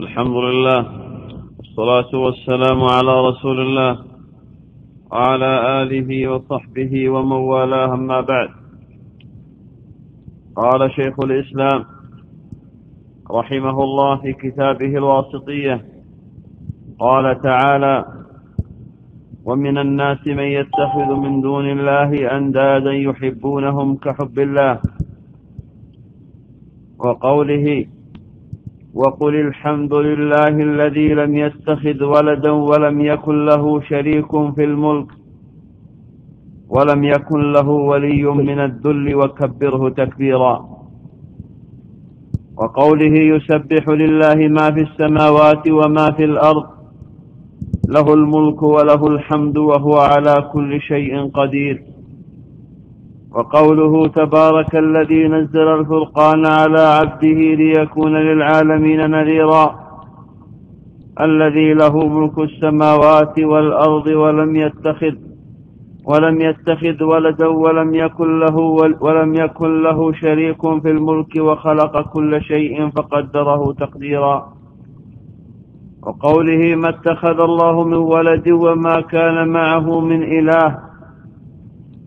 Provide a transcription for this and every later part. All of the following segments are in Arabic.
الحمد لله والصلاة والسلام على رسول الله وعلى آله وصحبه ومن والاه أما بعد. قال شيخ الإسلام رحمه الله في كتابه الواسطية قال تعالى ومن الناس من يتخذ من دون الله أندادا يحبونهم كحب الله. وقوله وقل الحمد لله الذي لم يتخذ ولدا ولم يكن له شريك في الملك ولم يكن له ولي من الذل وكبره تكبيرا. وقوله يسبح لله ما في السماوات وما في الأرض له الملك وله الحمد وهو على كل شيء قدير. وقوله تبارك الذي نزل الفرقان على عبده ليكون للعالمين نذيرا. الذي له ملك السماوات والأرض ولم يتخذ ولم يتخذ ولدا ولم يكن له ولم يكن له شريك في الملك وخلق كل شيء فقدره تقديرا. وقوله ما اتخذ الله من ولد وما كان معه من إله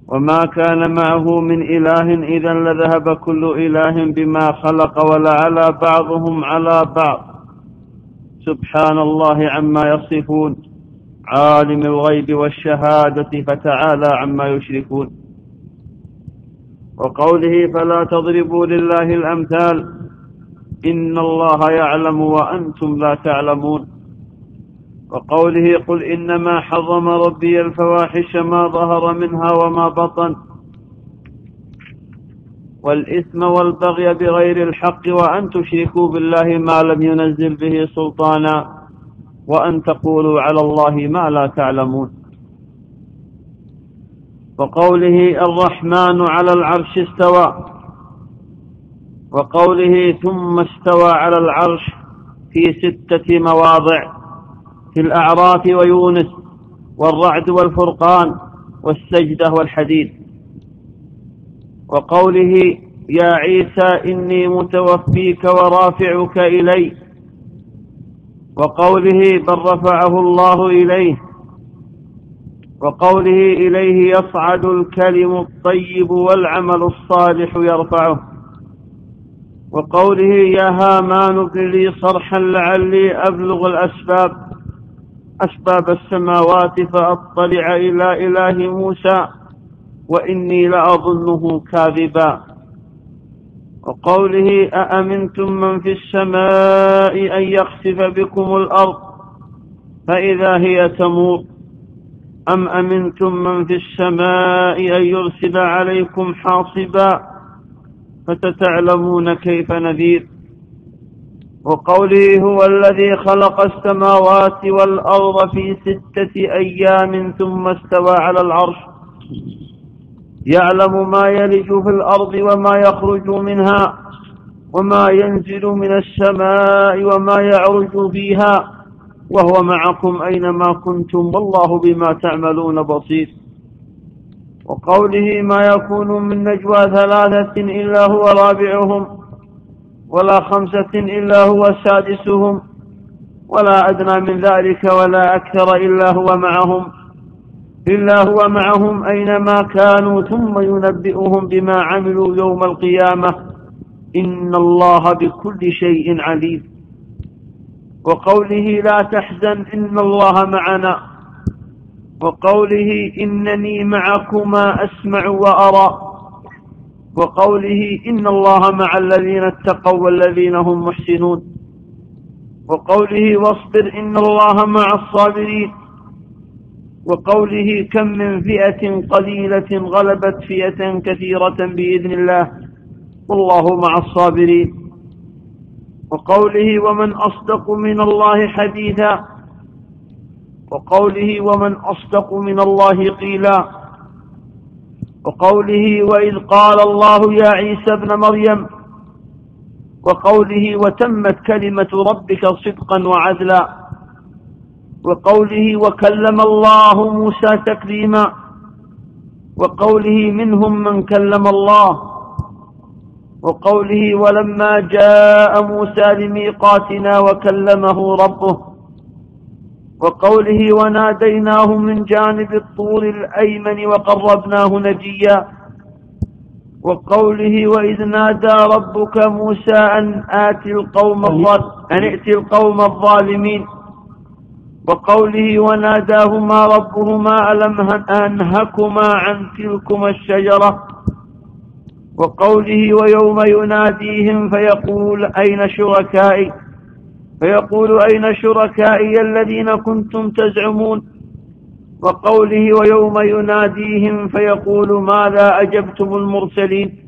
وما كان معه من إله إذا لذهب كل إله بما خلق ولعلى بعضهم على بعض. سبحان الله عما يصفون عالم الغيب والشهادة فتعالى عما يشركون. وقوله فلا تضربوا لله الأمثال إن الله يعلم وأنتم لا تعلمون. وقوله قل إنما حرم ربي الفواحش ما ظهر منها وما بطن والإثم والبغي بغير الحق وأن تشركوا بالله ما لم ينزل به سلطانا وأن تقولوا على الله ما لا تعلمون وقوله الرحمن على العرش استوى وقوله ثم استوى على العرش في ستة مواضع في الأعراف ويونس والرعد والفرقان والسجدة والحديد. وقوله يا عيسى إني متوفيك ورافعك إلي. وقوله بل رفعه الله إليه. وقوله إليه يصعد الكلم الطيب والعمل الصالح يرفعه. وقوله يا هامان ابن لي صرحا لعلي أبلغ الأسباب. أسباب السماوات فأطلع إلى إله موسى وإني لأظنه كاذبا. وقوله أأمنتم من في السماء أن يخسف بكم الأرض فإذا هي تمور؟ أم أمنتم من في السماء أن يرسل عليكم حاصبا؟ فستعلمون كيف نذير. وقوله هو الذي خلق السماوات والأرض في ستة أيام ثم استوى على العرش. يعلم ما يلج في الأرض وما يخرج منها وما ينزل من السماء وما يعرج فيها وهو معكم أينما كنتم والله بما تعملون بصير. وقوله ما يكون من نجوى ثلاثة إلا هو رابعهم. ولا خمسة إلا هو سادسهم ولا أدنى من ذلك ولا أكثر إلا هو معهم. إلا هو معهم أينما كانوا ثم ينبئهم بما عملوا يوم القيامة. إن الله بكل شيء عليم. وقوله لا تحزن إن الله معنا. وقوله إنني معكما أسمع وأرى. وقوله إن الله مع الذين اتقوا والذين هم محسنون. وقوله واصبر إن الله مع الصابرين. وقوله كم من فئة قليلة غلبت فئة كثيرة بإذن الله. والله مع الصابرين. وقوله ومن أصدق من الله حديثا. وقوله ومن أصدق من الله قيلا. وقوله وإذ قال الله يا عيسى ابن مريم وقوله وتمت كلمة ربك صدقا وعدلا وقوله وكلم الله موسى تكليما وقوله منهم من كلم الله وقوله ولما جاء موسى لميقاتنا وكلمه ربه وقوله وناديناه من جانب الطور الأيمن وقربناه نجيا. وقوله وإذ نادى ربك موسى أن آتي القوم أن ائتي القوم الظالمين. وقوله وناداهما ربهما ألم أنهكما عن تلكما الشجرة. وقوله ويوم يناديهم فيقول أين شركائي؟ فيقول أين شركائي الذين كنتم تزعمون؟ وقوله ويوم يناديهم فيقول ماذا أجبتم المرسلين؟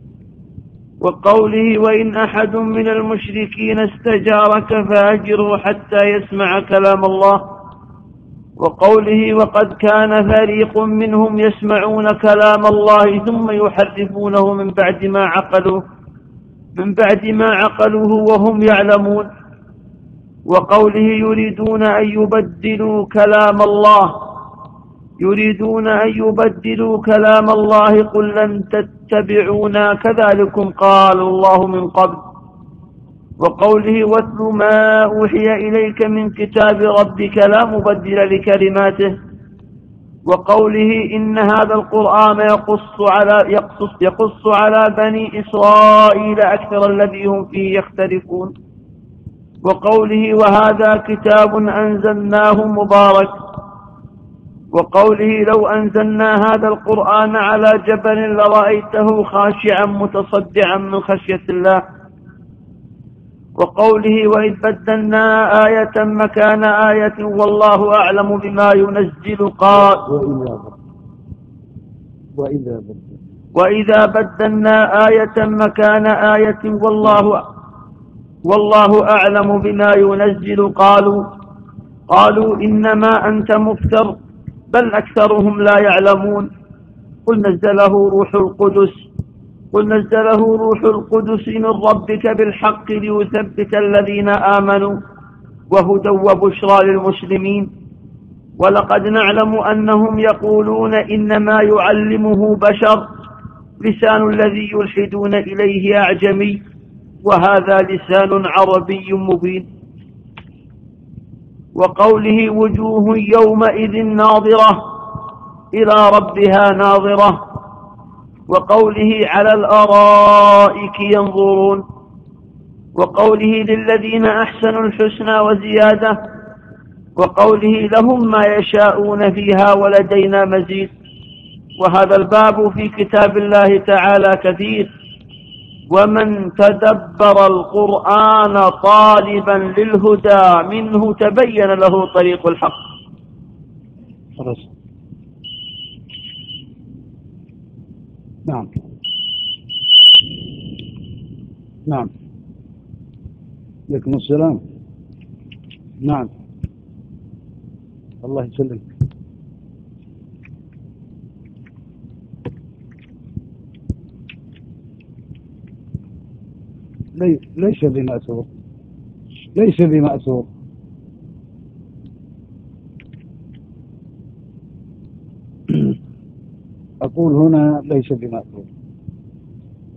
وقوله وإن أحد من المشركين استجارك فأجره حتى يسمع كلام الله. وقوله وقد كان فريق منهم يسمعون كلام الله ثم يحرفونه من بعد ما عقلوه من بعد ما عقلوه وهم يعلمون. وقوله يريدون أن يبدلوا كلام الله. يريدون أن يبدلوا كلام الله. قل لن تتبعونا. كذلكم قال الله من قبل. وقوله واتل ما أوحي إليك من كتاب ربك لا مبدل لكلماته. وقوله إن هذا القرآن يقص على يقص, يقص على بني إسرائيل أكثر الذي هم فيه يختلفون. وقوله وهذا كتاب أنزلناه مبارك وقوله لو أنزلنا هذا القرآن على جبل لرأيته خاشعا متصدعا من خشية الله وقوله وإذ بدلنا آية مكان آية والله أعلم بما ينزل قال وإذا وإذا بدلنا آية مكان آية والله والله أعلم بما ينزل. قالوا قالوا إنما أنت مفتر بل أكثرهم لا يعلمون. قل نزله روح القدس قل نزله روح القدس من ربك بالحق ليثبت الذين آمنوا وهدى وبشرى للمسلمين. ولقد نعلم أنهم يقولون إنما يعلمه بشر لسان الذي يلحدون إليه أعجمي. وهذا لسان عربي مبين. وقوله وجوه يومئذ ناظرة إلى ربها ناظرة. وقوله على الأرائك ينظرون. وقوله للذين أحسنوا الحسنى وزيادة. وقوله لهم ما يشاءون فيها ولدينا مزيد. وهذا الباب في كتاب الله تعالى كثير. ومن تدبر القرآن طالبا للهدى منه تبين له طريق الحق. نعم. نعم. عليكم السلام. نعم. الله يسلمك. ليس بمأثور. ليس بمأثور. أقول هنا ليس بمأثور.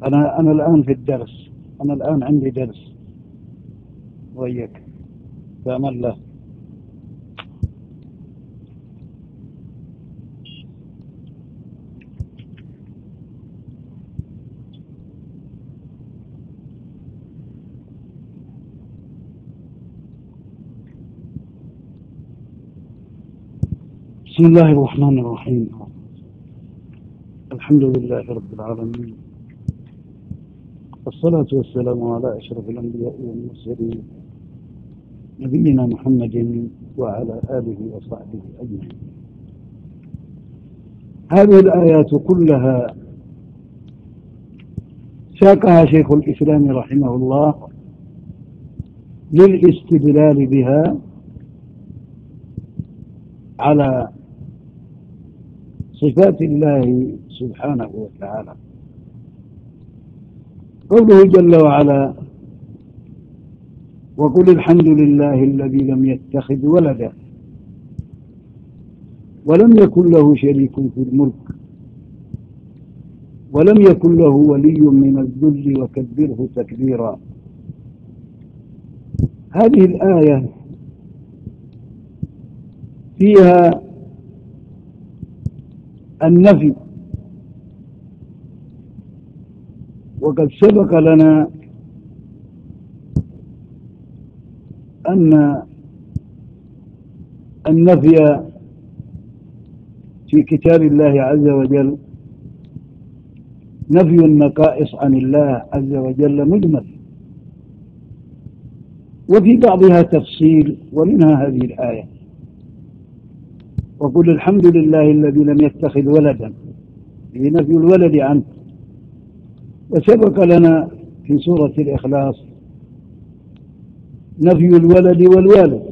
أنا أنا الآن في الدرس. أنا الآن عندي درس. وياك فأمان الله بسم الله الرحمن الرحيم. الحمد لله رب العالمين. الصلاة والسلام على أشرف الأنبياء والمرسلين نبينا محمد وعلى آله وصحبه أجمعين. هذه الآيات كلها ساقها شيخ الإسلام رحمه الله للاستدلال بها على صفات الله سبحانه وتعالى. قوله جل وعلا وقل الحمد لله الذي لم يتخذ ولدا ولم يكن له شريك في الملك ولم يكن له ولي من الذل وكبره تكبيرا. هذه الآية فيها النفي. وقد سبق لنا أن النفي في كتاب الله عز وجل نفي النقائص عن الله عز وجل مجمل. وفي بعضها تفصيل ومنها هذه الآية. وقل الحمد لله الذي لم يتخذ ولدا. في نفي الولد عنه وسبق لنا في سورة الإخلاص نفي الولد والوالد.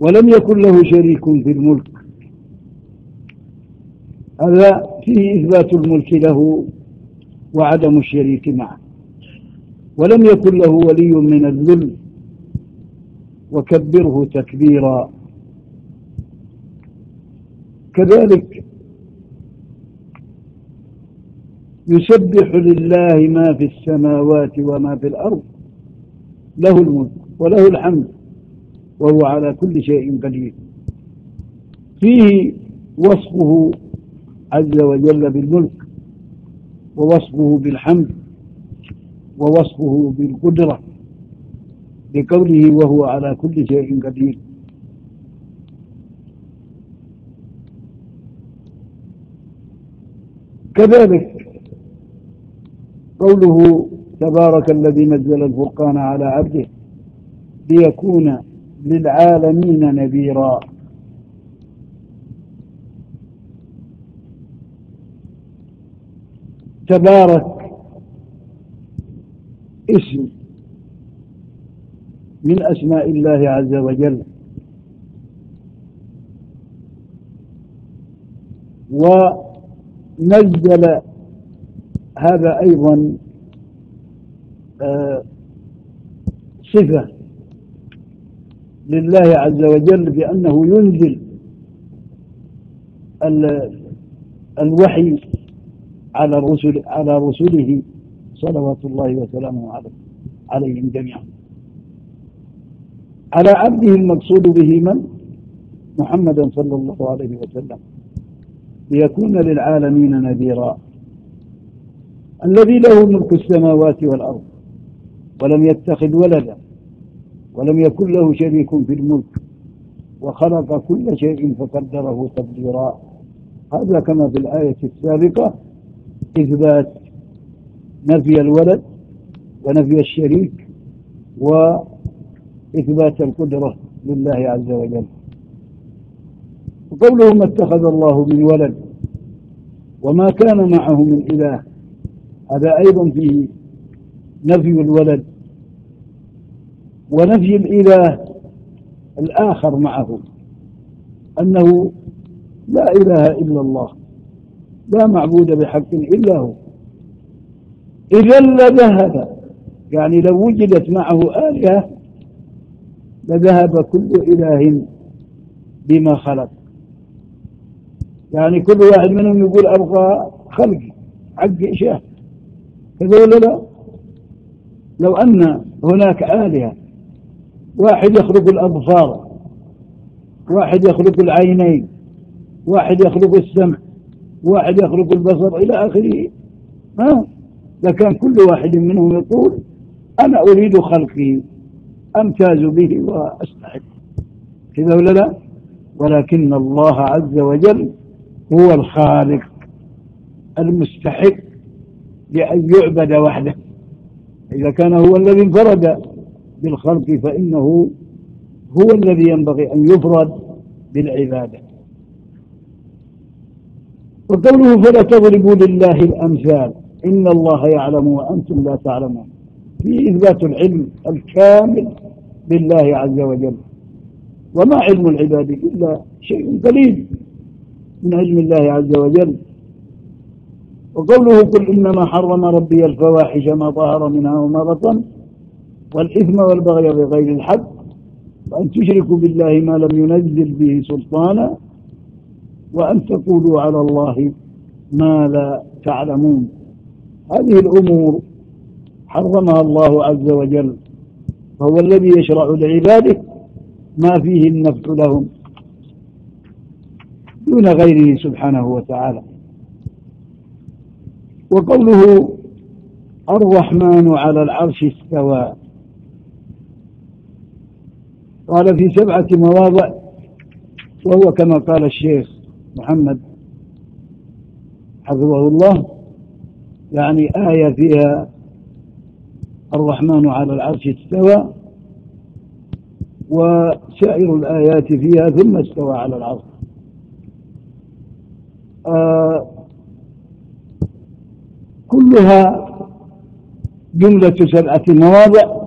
ولم يكن له شريك في الملك. هذا فيه إثبات الملك له وعدم الشريك معه. ولم يكن له ولي من الذل. وكبره تكبيرا. كذلك يسبح لله ما في السماوات وما في الأرض. له الملك وله الحمد وهو على كل شيء قدير. فيه وصفه عز وجل بالملك ووصفه بالحمد ووصفه بالقدرة بقوله وهو على كل شيء قدير. كذلك قوله تبارك الذي نزل الفرقان على عبده ليكون للعالمين نذيرا. تبارك اسم من أسماء الله عز وجل. ونزل هذا أيضا آه، صفة لله عز وجل بأنه ينزل الوحي على الرسل على رسله صلوات الله وسلامه عليه عليهم جميعا. على عبده المقصود به من؟ محمدا صلى الله عليه وسلم. ليكون للعالمين نذيرا. الذي له ملك السماوات والأرض ولم يتخذ ولدا ولم يكن له شريك في الملك وخلق كل شيء فقدره تقديرا. هذا كما في الآية السابقة إثبات نفي الولد ونفي الشريك وإثبات القدرة لله عز وجل. وقوله ما اتخذ الله من ولد وما كان معه من إله. هذا أيضا فيه نفي الولد ونفي الإله الآخر معه أنه لا إله إلا الله لا معبود بحق إلا هو. إذا لذهب يعني لو وجدت معه آلهة لذهب كل إله بما خلق. يعني كل واحد منهم يقول أبغى خلقي حق إشاء كذا ولا لا. لو أن هناك آلهة واحد يخلق الأظفار واحد يخلق العينين واحد يخلق السمع واحد يخلق البصر إلى آخره. ها؟ لكان كل واحد منهم يقول أنا أريد خلقي أمتاز به وأستحق. كذا ولا لا؟ ولكن الله عز وجل هو الخالق المستحق لأن يعبد وحده. إذا كان هو الذي انفرد بالخلق فإنه هو الذي ينبغي أن يفرد بالعبادة. وقوله فلا تضربوا لله الأمثال. إن الله يعلم وأنتم لا تعلمون. في إثبات العلم الكامل بالله عز وجل. وما علم العباد إلا شيء قليل. من علم الله عز وجل. وقوله قل إنما حرم ربي الفواحش ما ظهر منها وما بطن والإثم والبغي بغير الحق وأن تشركوا بالله ما لم ينزل به سلطانا وأن تقولوا على الله ما لا تعلمون. هذه الأمور حرمها الله عز وجل فهو الذي يشرع لعباده ما فيه النفع لهم. دون غيره سبحانه وتعالى. وقوله الرحمن على العرش استوى. قال في سبعة مواضع وهو كما قال الشيخ محمد حفظه الله يعني آية فيها الرحمن على العرش استوى وسائر الآيات فيها ثم استوى على العرش. كلها جملة سبعة مواضع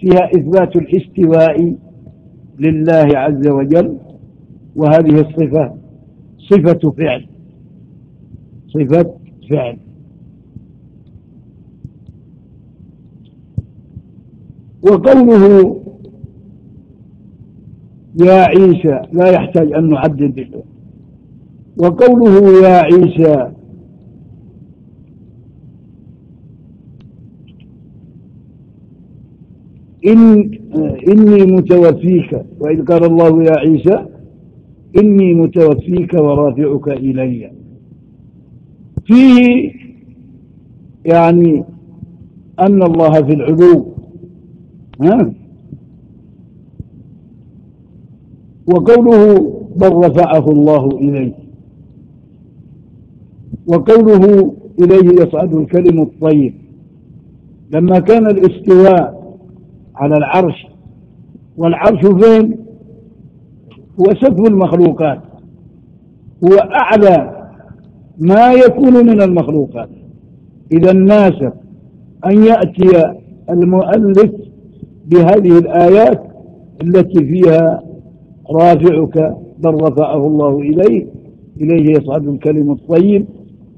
فيها إثبات الاستواء لله عز وجل وهذه الصفة صفة فعل صفة فعل. وقوله يا عيسى لا يحتاج أن نعدد وقوله يا عيسى. إن إني متوفيك وإذ قال الله يا عيسى إني متوفيك ورافعك إلي. فيه يعني أن الله في العلو. ها؟ وقوله بل رفعه الله إليه وقوله إليه يصعد الكلم الطيب. لما كان الاستواء على العرش والعرش فين؟ هو سقف المخلوقات. هو أعلى ما يكون من المخلوقات. إذا الناس أن يأتي المؤلف بهذه الآيات التي فيها رافعك بل رفعه الله إليه إليه يصعد الكلم الطيب.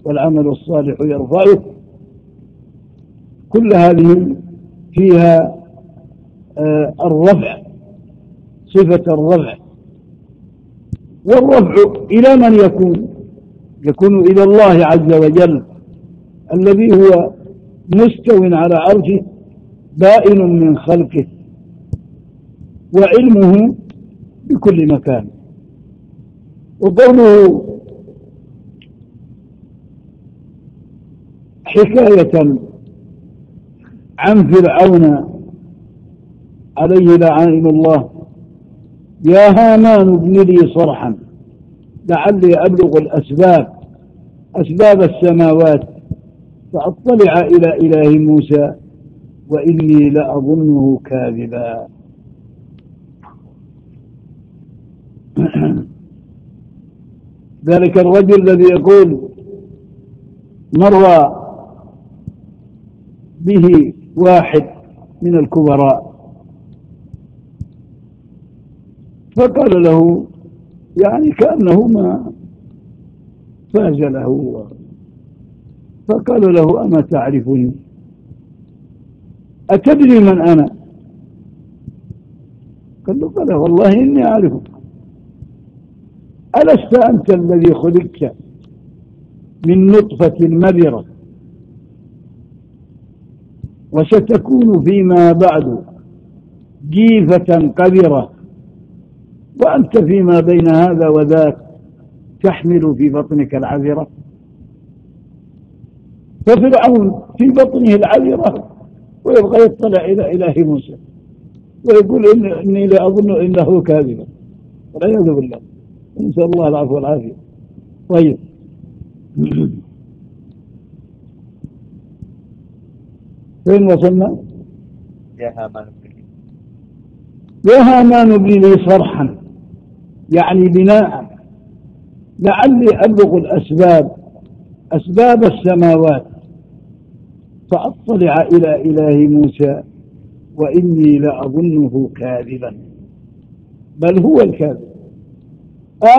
والعمل الصالح يرفعه كل هذه فيها آه الرفع صفة الرفع. والرفع إلى من يكون؟ يكون إلى الله عز وجل الذي هو مستو على عرشه بائن من خلقه وعلمه بكل مكان. وقوله حكاية عن فرعون عليه لعائن الله. يا هامان ابن لي صرحا لعلي أبلغ الأسباب أسباب السماوات فأطلع إلى إله موسى وإني لأظنه كاذبا. ذلك الرجل الذي يقول مر به واحد من الكبراء. فقال له يعني كأنه ما فاز له. فقال له أما تعرفني؟ أتدري من أنا؟ قال له قال والله إني أعرفك. ألست أنت الذي خلقت من نطفة مبرة؟ وستكون فيما بعد جيفة قذرة وأنت فيما بين هذا وذاك تحمل في بطنك العذرة. ففرعون في بطنه العذرة ويبغى يطلع إلى إله موسى ويقول إن إني لأظن إنه كاذبا والعياذ بالله. نسأل الله العفو والعافية. طيب. فين وصلنا؟ يا هامان يا هامان لي صرحا يعني بناء. لعلي أبلغ الأسباب أسباب السماوات. فأطلع إلى إله موسى وإني لأظنه كاذبا. بل هو الكاذب.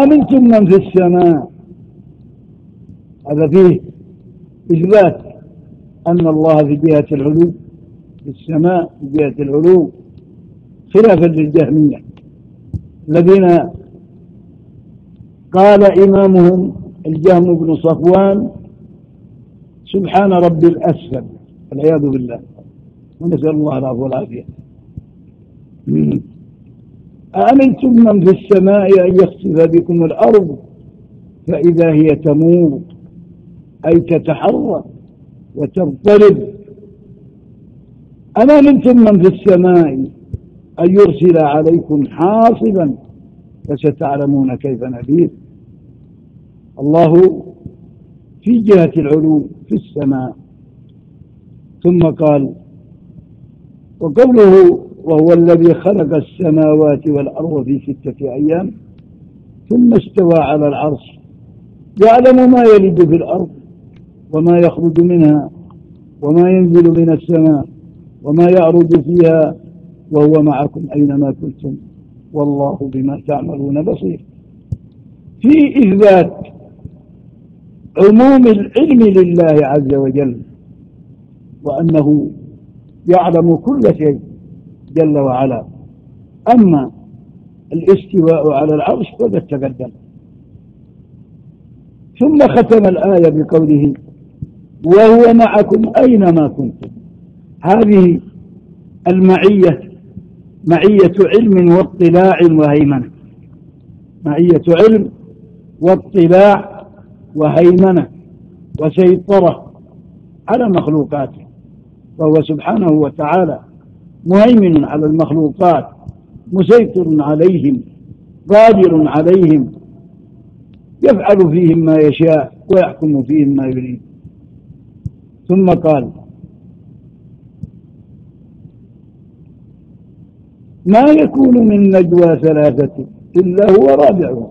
آمنتم من في السماء؟ هذا فيه إثبات. أن الله في جهة العلو في السماء في جهة العلو خلافا للجهمية. الذين قال إمامهم الجهم بن صفوان سبحان ربي الأسفل والعياذ بالله. ونسأل الله العفو والعافية. أأمنتم من في السماء أن يخسف بكم الأرض؟ فإذا هي تمور أي تتحرك. وتضطرب. أما منتم من في السماء أن يرسل عليكم حاصبا فستعلمون كيف نذير؟ الله في جهة العلو في السماء. ثم قال وقوله وهو الذي خلق السماوات والأرض في ستة أيام ثم استوى على العرش. يعلم ما يلد في الأرض وما يخرج منها وما ينزل من السماء وما يعرج فيها وهو معكم أينما كنتم. والله بما تعملون بصير. في إثبات عموم العلم لله عز وجل وأنه يعلم كل شيء جل وعلا. أما الاستواء على العرش فقد تقدم. ثم ختم الآية بقوله وهو معكم أينما كنتم. هذه المعية معية علم واطلاع وهيمنة. معية علم واطلاع وهيمنة وسيطرة على مخلوقاته. وهو سبحانه وتعالى مهيمن على المخلوقات مسيطر عليهم قادر عليهم. يفعل فيهم ما يشاء ويحكم فيهم ما يريد. ثم قال ما يكون من نجوى ثلاثة إلا هو رابعهم.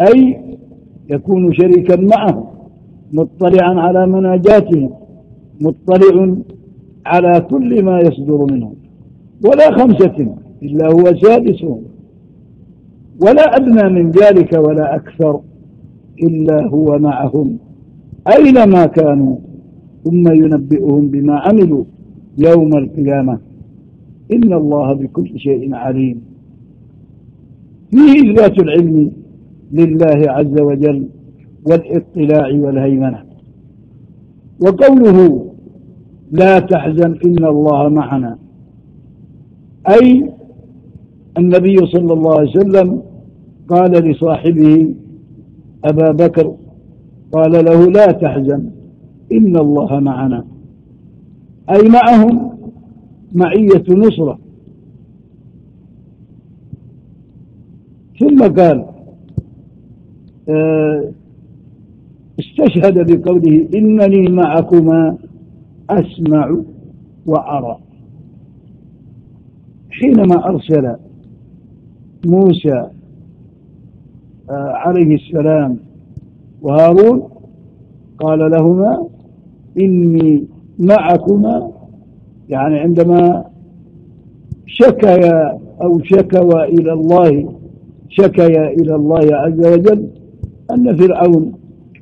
أي يكون شريكا معهم مطلعا على مناجاتهم مطلع على كل ما يصدر منهم. ولا خمسة إلا هو سادسهم. ولا أدنى من ذلك ولا أكثر إلا هو معهم. أينما كانوا ثم ينبئهم بما عملوا يوم القيامة. إن الله بكل شيء عليم. فيه إثبات العلم لله عز وجل والاطلاع والهيمنة. وقوله لا تحزن إن الله معنا. أي النبي صلى الله عليه وسلم قال لصاحبه أبا بكر قال له لا تحزن إن الله معنا. أي معهم معية نصرة. ثم قال آه، استشهد بقوله إنني معكما أسمع وأرى. حينما أرسل موسى آه، عليه السلام وهارون قال لهما إني معكما يعني عندما شكيا أو شكوى إلى الله شكيا إلى الله عز وجل أن فرعون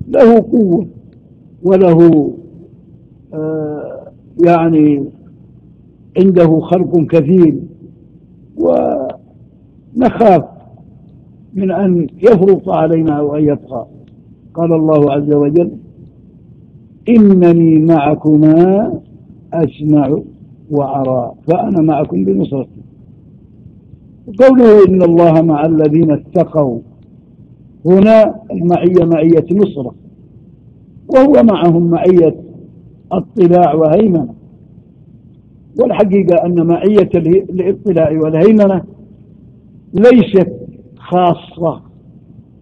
له قوة وله آه يعني عنده خلق كثير ونخاف من أن يفرط علينا أو أن يبقى. قال الله عز وجل إنني معكما أسمع وأرى فأنا معكم بنصرتي. قوله إن الله مع الذين اتقوا هنا المعية معية نصرة وهو معهم معية اطلاع وهيمنة. والحقيقة أن معية الاطلاع والهيمنة ليست خاصة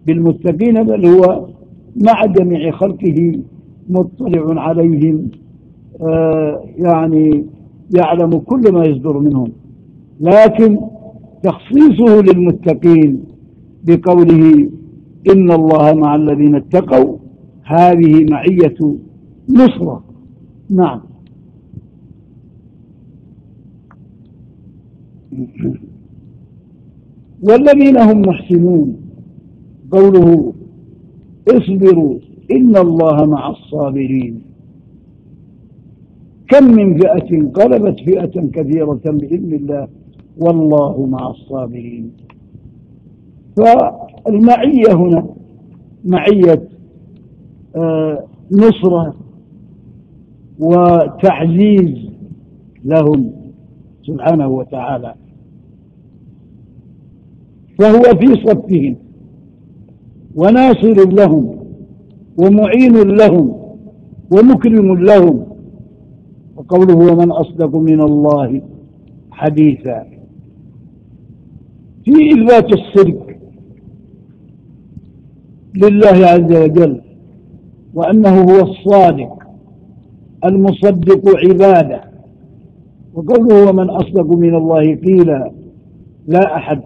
بالمتقين بل هو مع جميع خلقه مطلع عليهم آه يعني يعلم كل ما يصدر منهم. لكن تخصيصه للمتقين بقوله إن الله مع الذين اتقوا هذه معية نصرة. نعم. والذين هم محسنون قوله اصبروا إن الله مع الصابرين. كم من فئة قلبت فئة كثيرة بإذن الله والله مع الصابرين. فالمعية هنا معية آه، نصرة وتعزيز لهم سبحانه وتعالى. فهو في صفهم. وناصر لهم ومعين لهم ومكرم لهم. وقوله ومن أصدق من الله حديثا. في إثبات الصدق لله عز وجل وأنه هو الصادق المصدق عباده. وقوله ومن أصدق من الله قيلا لا أحد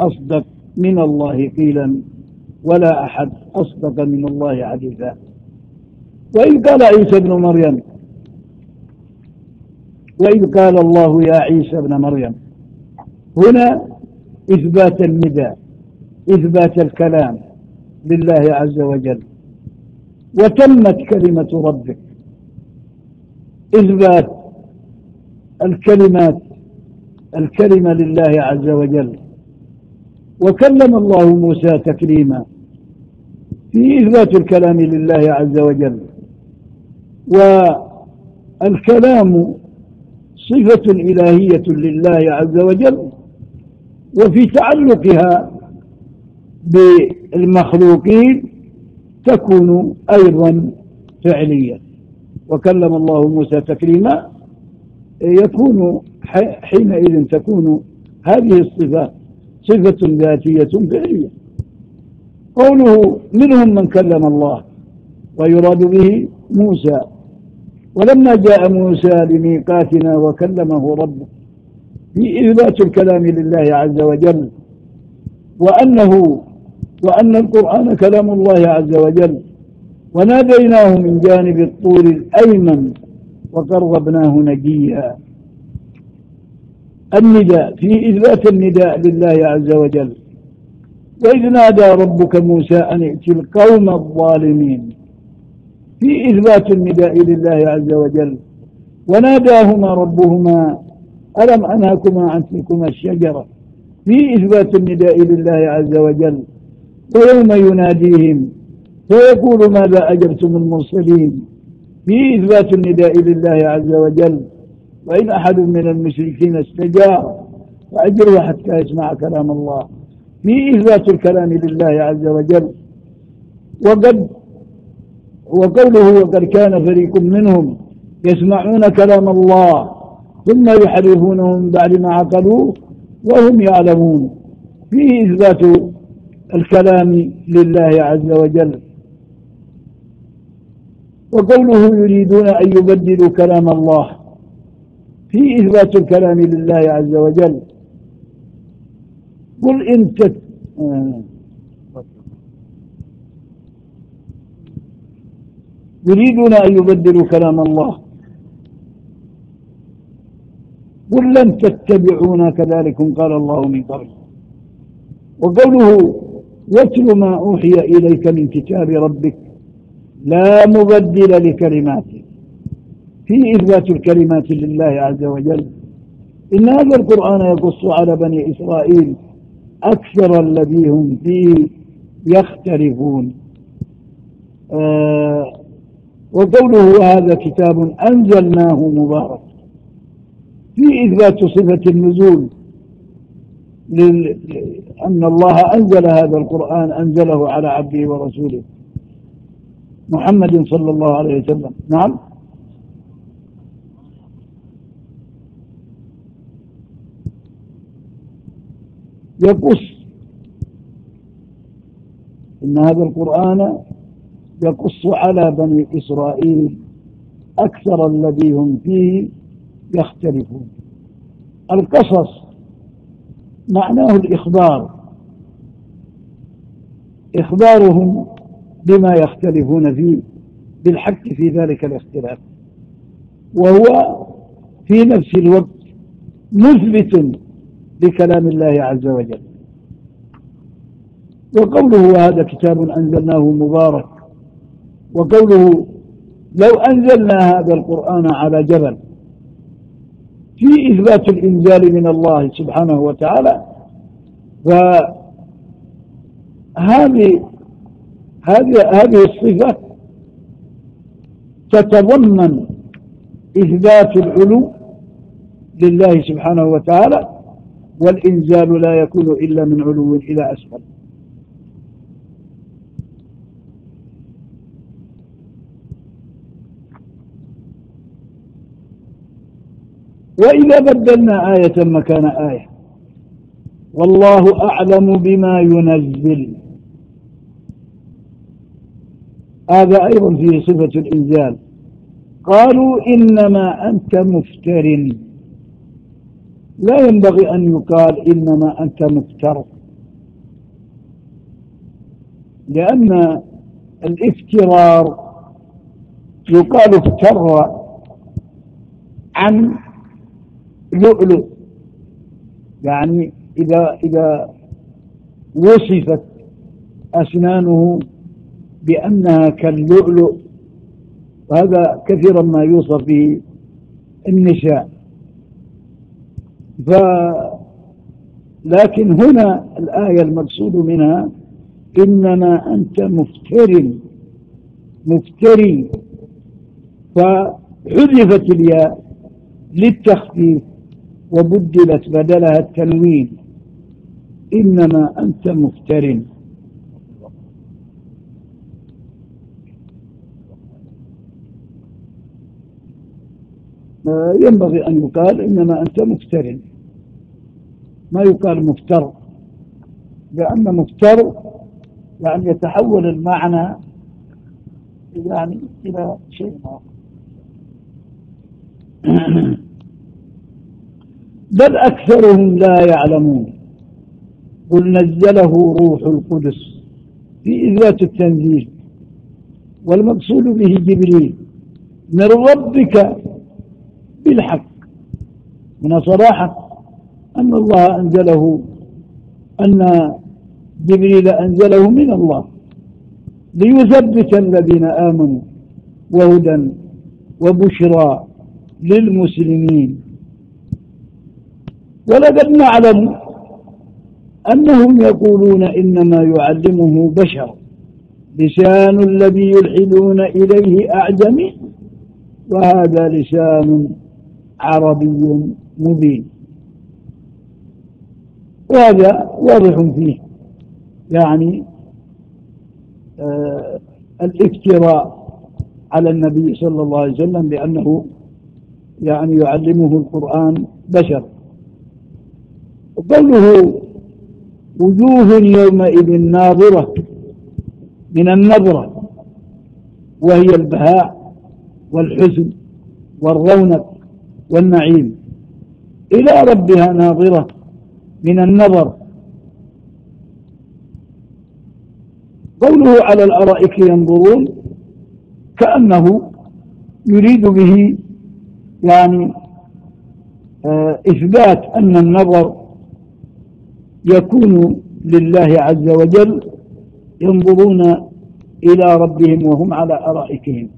أصدق من الله قيلا. ولا أحد أصدق من الله حديثا. وإذ قال عيسى ابن مريم وإذ قال الله يا عيسى ابن مريم هنا إثبات النداء إثبات الكلام لله عز وجل. وتمت كلمة ربك. إثبات الكلمات الكلمة لله عز وجل. وكلم الله موسى تكليما في إثبات الكلام لله عز وجل. والكلام صفة إلهية لله عز وجل وفي تعلقها بالمخلوقين تكون أيضا فعلية وكلم الله موسى تكليما يكون حينئذ تكون هذه الصفة صفة ذاتية فعلية قوله منهم من كلم الله ويراد به موسى. ولما جاء موسى لميقاتنا وكلمه ربه في إثبات الكلام لله عز وجل وأنه وأن القرآن كلام الله عز وجل وناديناه من جانب الطور الأيمن وقربناه نجيا النداء في إثبات النداء لله عز وجل. وإذ نادى ربك موسى أن ائت القوم الظالمين. في إثبات النداء لله عز وجل. وناداهما ربهما ألم أنهكما عن تلكما الشجرة؟ في إثبات النداء لله عز وجل. ويوم يناديهم فيقول ماذا أجبتم المرسلين؟ في إثبات النداء لله عز وجل. وإن أحد من المشركين استجار فأجره حتى يسمع كلام الله. في إثبات الكلام لله عز وجل. وقد وقوله وقد كان فريق منهم يسمعون كلام الله ثم يحرفونه من بعد ما عقلوه وهم يعلمون. فيه إثبات الكلام لله عز وجل. وقوله يريدون أن يبدلوا كلام الله. في إثبات الكلام لله عز وجل. قل إن تت... يريدون أن يبدلوا كلام الله. قل لن تتبعونا كذلكم قال الله من قبل. وقوله واتل ما أوحي إليك من كتاب ربك لا مبدل لكلماته. في إثبات الكلمات لله عز وجل إن هذا القرآن يقص على بني إسرائيل أكثر الذي هم فيه يختلفون. آه وقوله هذا كتاب أنزلناه مبارك. في إثبات صفة النزول أن الله أنزل هذا القرآن أنزله على عبده ورسوله محمد صلى الله عليه وسلم. نعم. يقص. إن هذا القرآن يقص على بني إسرائيل أكثر الذي هم فيه يختلفون. القصص معناه الإخبار. إخبارهم بما يختلفون فيه بالحق في ذلك الاختلاف. وهو في نفس الوقت مثبت لكلام الله عز وجل. وقوله هذا كتاب أنزلناه مبارك. وقوله لو أنزلنا هذا القرآن على جبل في إثبات الإنزال من الله سبحانه وتعالى فهذه هذه هذه الصفة تتضمن إثبات العلو لله سبحانه وتعالى والإنزال لا يكون إلا من علو إلى أسفل. وإذا بدلنا آية مكان آية والله أعلم بما ينزل. هذا أيضا فيه صفة الإنزال. قالوا إنما أنت مفتر. لا ينبغي أن يقال إنما أنت مفتر. لأن الافترار يقال افتر عن لؤلؤ. يعني إذا إذا وصفت أسنانه بأنها كاللؤلؤ وهذا كثيرا ما يوصف به النساء. ف لكن هنا الآية المقصود منها إنما أنت مفتر مفتري فحذفت الياء للتخفيف وبدلت بدلها التنوين. إنما أنت مفتر. ينبغي أن يقال إنما أنت مفتر. ما يقال مفتر. لأن مفتر يعني يتحول المعنى يعني إلى شيء آخر. بل أكثرهم لا يعلمون. قل نزله روح القدس في إثبات التنزيل. والمقصود به جبريل. من ربك بالحق من صراحة أن الله أنزله أن جبريل أنزله من الله ليثبت الذين آمنوا وهدى وبشرى للمسلمين. ولقد نعلم أنهم يقولون إنما يعلمه بشر لسان الذي يلحدون إليه أعجمي وهذا لسان عربي مبين. وهذا واضح فيه. يعني آه الافتراء على النبي صلى الله عليه وسلم بأنه يعني يعلمه القرآن بشر. قوله وجوه يومئذ ناظرة من النظرة وهي البهاء والحزن والرونق. والنعيم. إلى ربها ناظرة من النظر. قوله على الأرائك ينظرون كأنه يريد به يعني آه، إثبات أن النظر يكون لله عز وجل ينظرون إلى ربهم وهم على أرائكهم آه،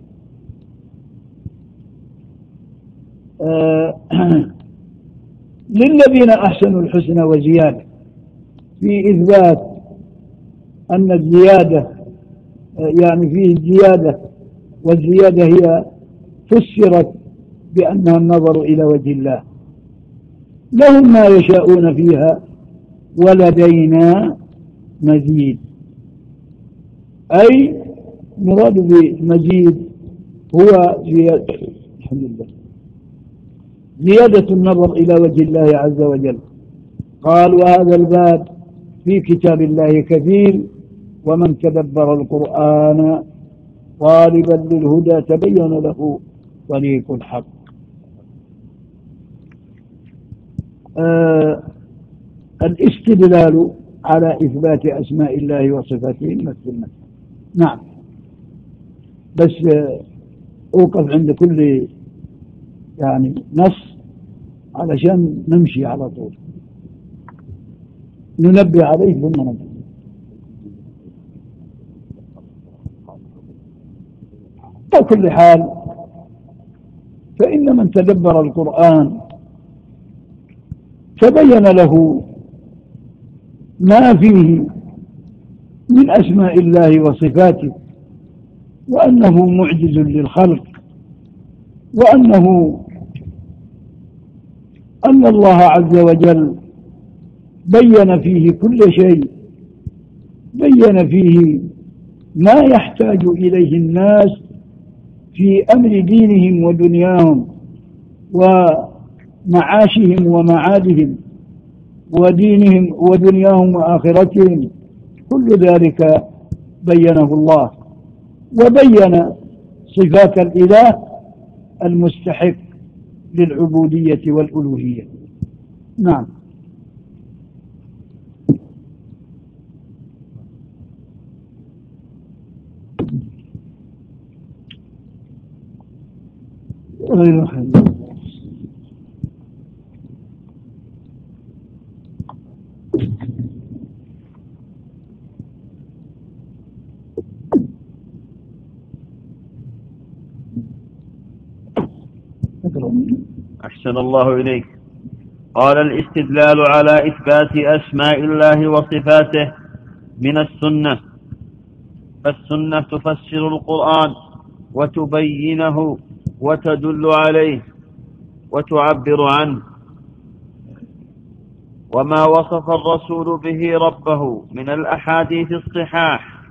للذين أحسنوا الحسنى وزيادة. في إثبات أن الزيادة آه، يعني فيه الزيادة والزيادة هي فسرت بأنها النظر إلى وجه الله. لهم ما يشاءون فيها ولدينا مزيد. أي مراد بمزيد هو زيادة. الحمد لله. زيادة النظر إلى وجه الله عز وجل. قال وهذا الباب في كتاب الله كثير ومن تدبر القرآن طالبا للهدى تبين له طريق الحق. آه الاستدلال على إثبات أسماء الله وصفاته مثل نعم. بس أوقف عند كل يعني نص. علشان نمشي على طول. ننبه عليه ثم ننبه. على كل حال فإن من تدبر القرآن تبين له ما فيه من أسماء الله وصفاته وأنه معجز للخلق وأنه أن الله عز وجل بين فيه كل شيء بين فيه ما يحتاج إليه الناس في أمر دينهم ودنياهم ومعاشهم ومعادهم ودينهم ودنياهم وآخرتهم كل ذلك بينه الله. وبين صفات الإله المستحق. للعبودية والألوهية. نعم. غير حلو أحسن الله إليك. قال الاستدلال على إثبات أسماء الله وصفاته من السنة. فالسنة تفسر القرآن وتبينه وتدل عليه وتعبر عنه. وما وصف الرسول به ربه من الأحاديث الصحاح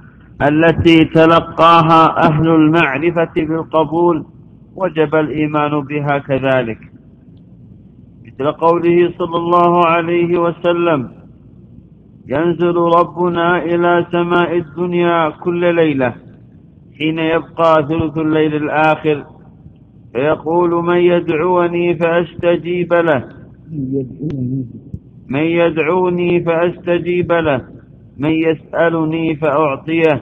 التي تلقاها أهل المعرفة بالقبول وجب الإيمان بها كذلك. مثل قوله صلى الله عليه وسلم ينزل ربنا إلى سماء الدنيا كل ليلة حين يبقى ثلث الليل الآخر فيقول من يدعوني فأستجيب له. من يدعوني فأستجيب له من يسألني فأعطيه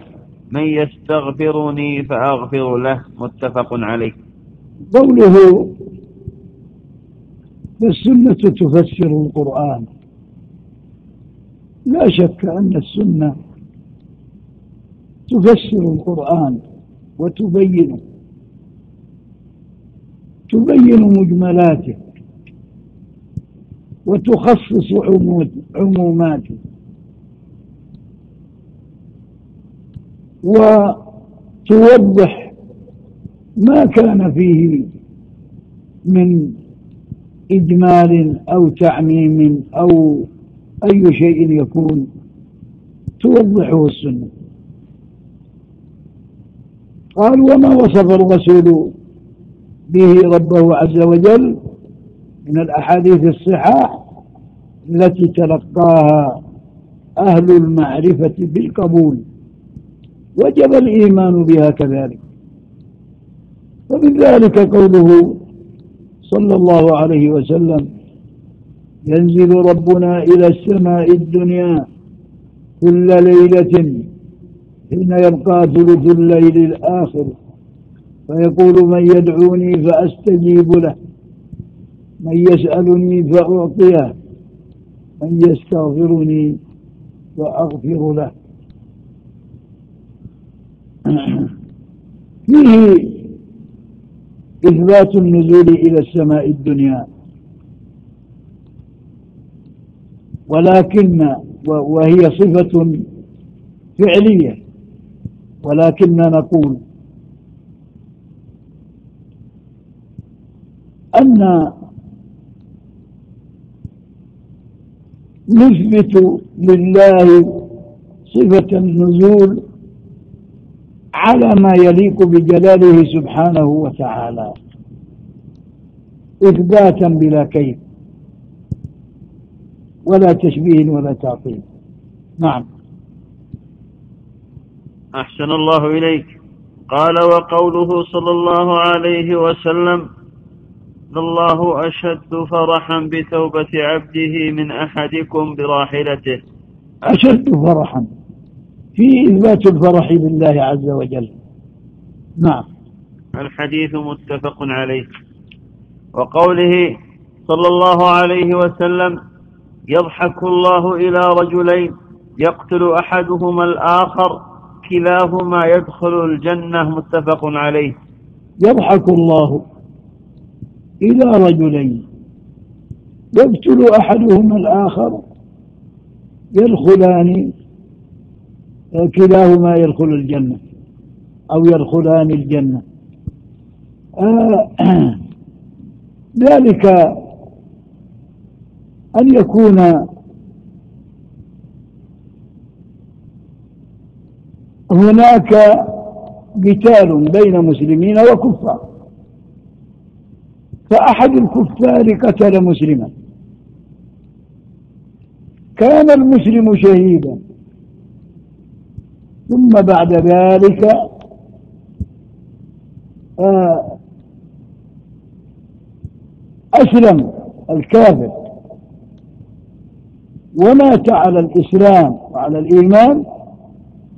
من يستغفرني فأغفر له متفق عليه. قوله السنة تفسر القرآن. لا شك أن السنة تفسر القرآن وتبينه تبين مجملاته وتخصص عموماته. وتوضح ما كان فيه من إجمال أو تعميم أو أي شيء يكون توضحه السنة. قال وما وصف الرسول به ربه عز وجل من الأحاديث الصحاح التي تلقاها أهل المعرفة بالقبول؟ وجب الإيمان بها كذلك. ومن ذلك قوله صلى الله عليه وسلم. ينزل ربنا إلى السماء الدنيا كل ليلة حين يبقى ثلث الليل الآخر. فيقول من يدعوني فأستجيب له من يسألني فأعطيه من يستغفرني فأغفر له. فيه إثبات النزول إلى السماء الدنيا. ولكن وهي صفة فعلية. ولكننا نقول أن نثبت لله صفة النزول على ما يليق بجلاله سبحانه وتعالى. إثباتا بلا كيف. ولا تشبيه ولا تعطيل. نعم. أحسن الله إليك. قال وقوله صلى الله عليه وسلم الله أشد فرحا بتوبة عبده من أحدكم براحلته أشد فرحا. في إثبات الفرح لله عز وجل. نعم. الحديث متفق عليه. وقوله صلى الله عليه وسلم يضحك الله إلى رجلين يقتل أحدهما الآخر كلاهما يدخل الجنة. متفق عليه. يضحك الله إلى رجلين يقتل أحدهما الآخر يدخلان كلاهما يدخل الجنة أو يدخلان الجنة. آه ذلك أن يكون هناك قتال بين مسلمين وكفار. فأحد الكفار قتل مسلما. كان المسلم شهيدا. ثم بعد ذلك آه، أسلم الكافر. ومات على الإسلام وعلى الإيمان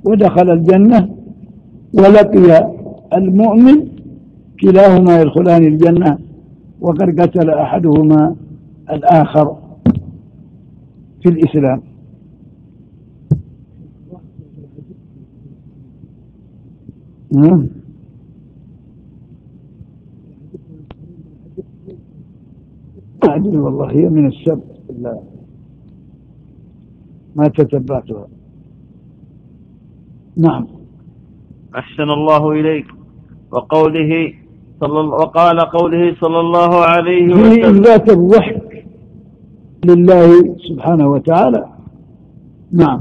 ودخل الجنة ولقي المؤمن كلاهما يدخلان الجنة وقد قتل أحدهما الآخر في الإسلام. ما أدري والله هي من السبت لا. ما تتبعتها. نعم. أحسن الله إليك. وقوله صلى وقال قوله صلى الله عليه في وسلم. إثبات الضحك لله سبحانه وتعالى. نعم.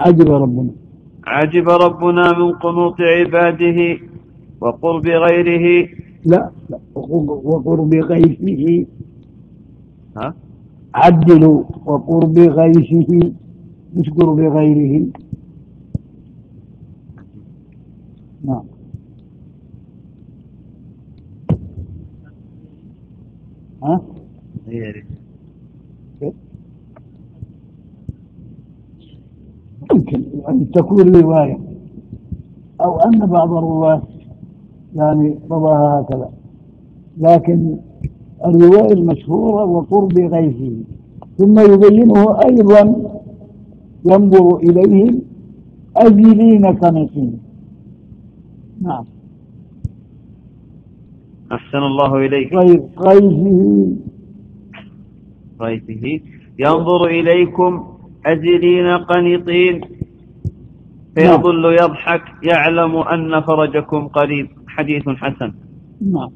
عجب ربنا. عجب ربنا من قنوط عباده وقرب غيره. لا لا وقرب غيثه ها؟ عدلوا وقرب غيثه مش قرب غيره. نعم. ها؟ يمكن أن تكون رواية. أو أن بعض الرواة يعني رواها هكذا. لكن الرواية المشهورة وقرب غيثه ثم يبينه أيضا ينظر إليهم أجلين قنطين نعم. أحسن الله إليك. غير غيثه غيثه ينظر إليكم أزلين قنطين. فيظل يضحك يعلم أن فرجكم قريب. حديث حسن. نعم.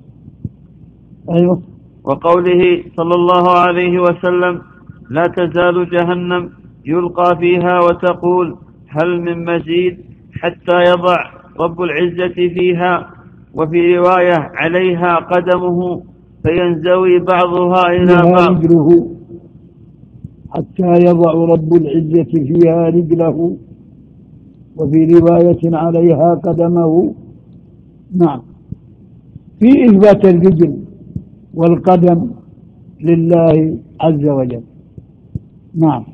أيوه. وقوله صلى الله عليه وسلم لا تزال جهنم يلقى فيها وتقول هل من مزيد؟ حتى يضع رب العزة فيها وفي رواية عليها قدمه فينزوي بعضها إلى بعض. حتى يضع رب العزة فيها رجله وفي رواية عليها قدمه. نعم. في إثبات الرجل والقدم لله عز وجل. نعم.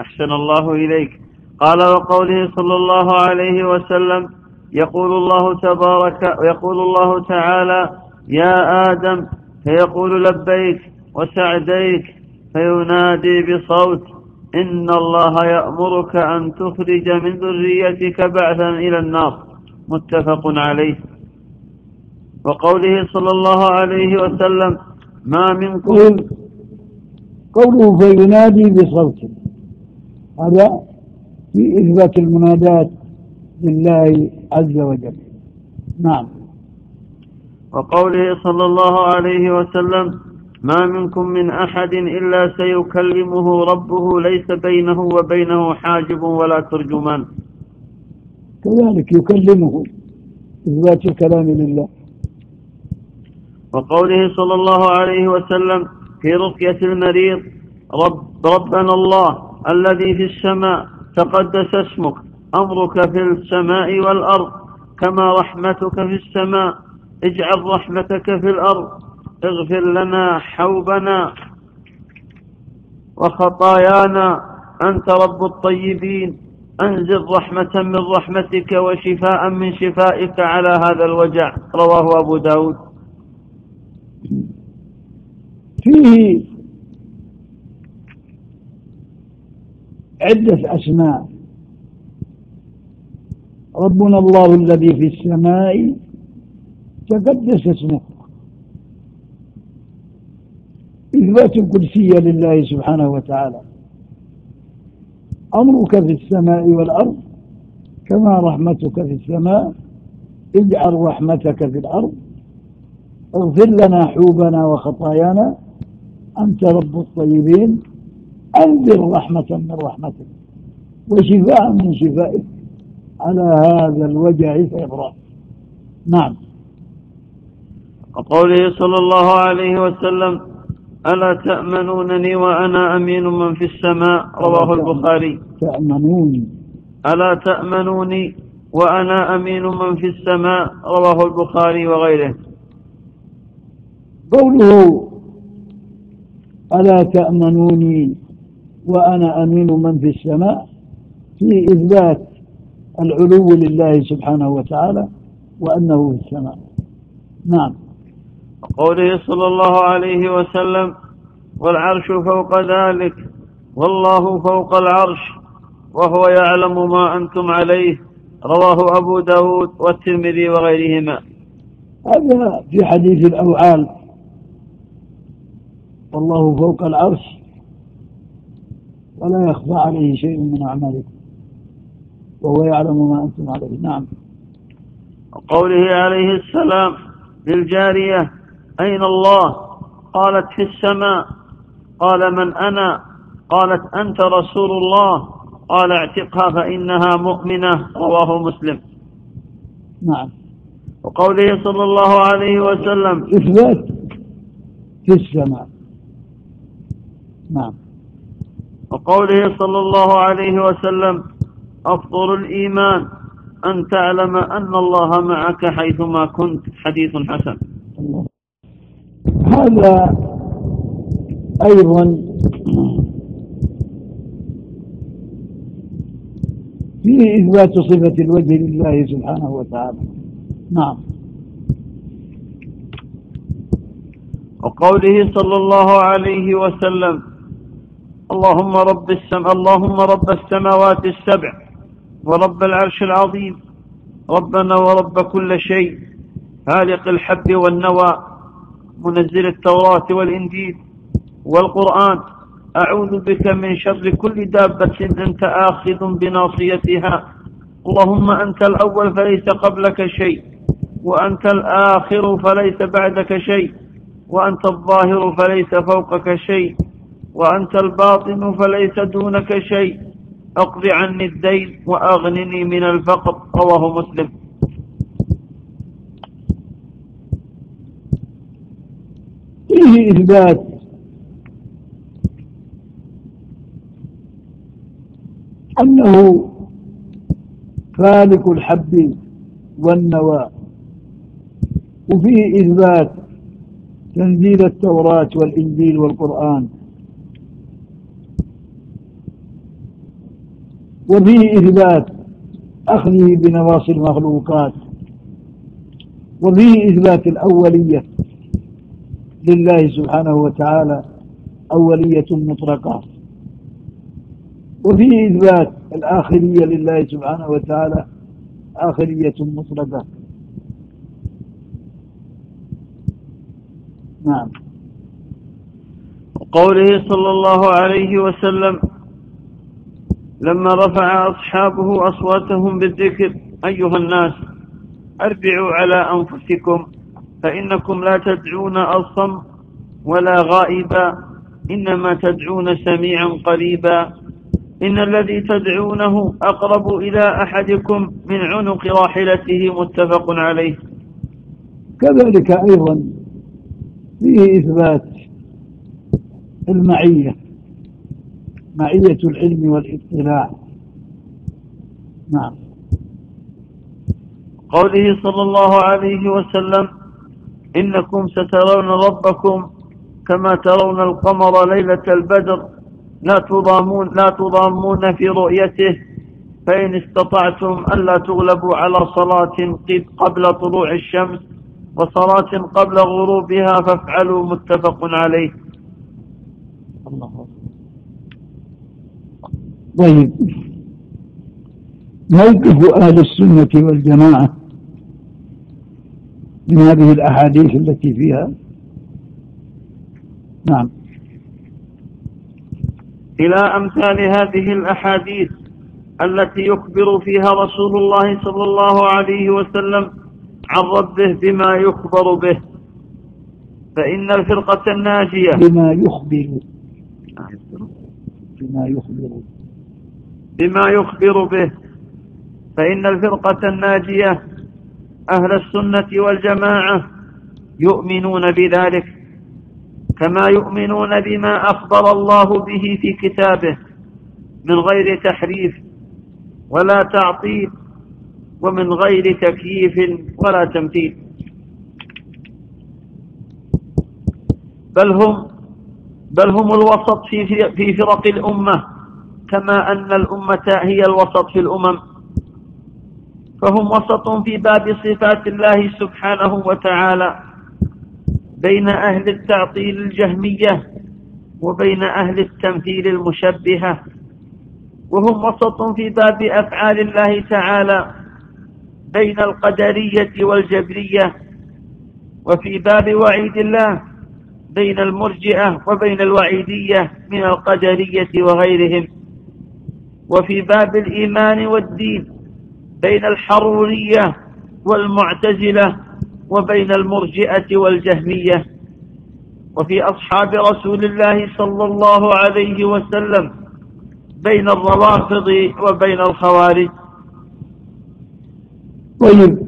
أحسن الله إليك. قال وقوله صلى الله عليه وسلم يقول الله تبارك يقول الله تعالى يا آدم فيقول لبيك وسعديك فينادي بصوت إن الله يأمرك أن تخرج من ذريتك بعثا إلى النار. متفق عليه. وقوله صلى الله عليه وسلم ما منكم قول قوله فينادي بصوت. هذا في إثبات المنادات لله عز وجل. نعم. وقوله صلى الله عليه وسلم ما منكم من أحد إلا سيكلمه ربه ليس بينه وبينه حاجب ولا ترجمان. كذلك يكلمه إثبات الكلام لله وقوله صلى الله عليه وسلم في رقية المريض رب ربنا الله الذي في السماء تقدس اسمك أمرك في السماء والأرض كما رحمتك في السماء اجعل رحمتك في الأرض. اغفر لنا حوبنا وخطايانا. أنت رب الطيبين. أنزل رحمة من رحمتك وشفاء من شفائك على هذا الوجع. رواه أبو داود. فيه عدة أسماء. ربنا الله الذي في السماء تقدس اسمه. إثبات كرسية لله سبحانه وتعالى. أمرك في السماء والأرض كما رحمتك في السماء اجعل رحمتك في الأرض. اغفر لنا حوبنا وخطايانا. أنت رب الطيبين. أنزل رحمة من رحمتك وشفاء من شفائك. على هذا الوجع فيبرأ نعم. وقوله صلى الله عليه وسلم ألا تأمنونني وأنا أمين من في السماء؟ رواه البخاري. تأمنوني. ألا تأمنوني وأنا أمين من في السماء؟ رواه البخاري وغيره. قوله ألا تأمنوني وأنا أمين من في السماء في إثبات العلو لله سبحانه وتعالى وأنه في السماء. نعم. وقوله صلى الله عليه وسلم والعرش فوق ذلك والله فوق العرش وهو يعلم ما أنتم عليه رواه أبو داود والترمذي وغيرهما. هذا في حديث الأوعال. والله فوق العرش ولا يخفى عليه شيء من أعمالكم وهو يعلم ما أنتم عليه. نعم. وقوله عليه السلام للجارية أين الله؟ قالت في السماء. قال من أنا؟ قالت أنت رسول الله. قال اعتقها فإنها مؤمنة رواه مسلم. نعم. وقوله صلى الله عليه وسلم. إثبات في السماء. نعم. وقوله صلى الله عليه وسلم. أفضل الإيمان أن تعلم أن الله معك حيثما كنت حديث حسن. الله. هذا أيضا فيه إثبات صفة الوجه لله سبحانه وتعالى. نعم. وقوله صلى الله عليه وسلم اللهم رب السم اللهم رب السماوات السبع ورب العرش العظيم ربنا ورب كل شيء خالق الحب والنوى منزل التوراة والإنجيل والقرآن. أعوذ بك من شر كل دابة أنت آخذ بناصيتها. اللهم أنت الأول فليس قبلك شيء وأنت الآخر فليس بعدك شيء وأنت الظاهر فليس فوقك شيء وأنت الباطن فليس دونك شيء. أقض عني الدين وأغنني من الفقر. رواه مسلم. فيه إثبات. أنه خالق الحب والنوى وفيه إثبات تنزيل التوراة والإنجيل والقرآن. وفيه إثبات أخذه بنواصي المخلوقات. وفيه إثبات الأولية. لله سبحانه وتعالى أولية مطلقة. وفيه إثبات الآخرية لله سبحانه وتعالى آخرية مطلقة. نعم. وقوله صلى الله عليه وسلم لما رفع أصحابه أصواتهم بالذكر أيها الناس أربعوا على أنفسكم فإنكم لا تدعون أصم ولا غائبا إنما تدعون سميعا قريبا. إن الذي تدعونه أقرب إلى أحدكم من عنق راحلته متفق عليه. كذلك أيضا فيه إثبات المعية معية العلم والإطلاع. نعم. قوله صلى الله عليه وسلم إنكم سترون ربكم كما ترون القمر ليلة البدر. لا تضامون لا تضامون في رؤيته. فإن استطعتم ألا تغلبوا على صلاة قبل طلوع الشمس وصلاة قبل غروبها فافعلوا متفق عليه. الله طيب. موقف أهل السنة والجماعة. من هذه الأحاديث التي فيها. نعم. إلى أمثال هذه الأحاديث التي يخبر فيها رسول الله صلى الله عليه وسلم عن ربه بما يخبر به. فإن الفرقة الناجية. بما يخبر. بما يخبر. بما يخبر به. فإن الفرقة الناجية أهل السنة والجماعة يؤمنون بذلك كما يؤمنون بما أخبر الله به في كتابه من غير تحريف ولا تعطيل ومن غير تكييف ولا تمثيل. بل هم بل هم الوسط في في فرق الأمة كما أن الأمة هي الوسط في الأمم. فهم وسط في باب صفات الله سبحانه وتعالى بين أهل التعطيل الجهمية وبين أهل التمثيل المشبهة. وهم وسط في باب أفعال الله تعالى بين القدرية والجبرية. وفي باب وعيد الله بين المرجئة وبين الوعيدية من القدرية وغيرهم. وفي باب الإيمان والدين بين الحرورية والمعتزلة وبين المرجئة والجهمية. وفي أصحاب رسول الله صلى الله عليه وسلم بين الروافض وبين الخوارج. طيب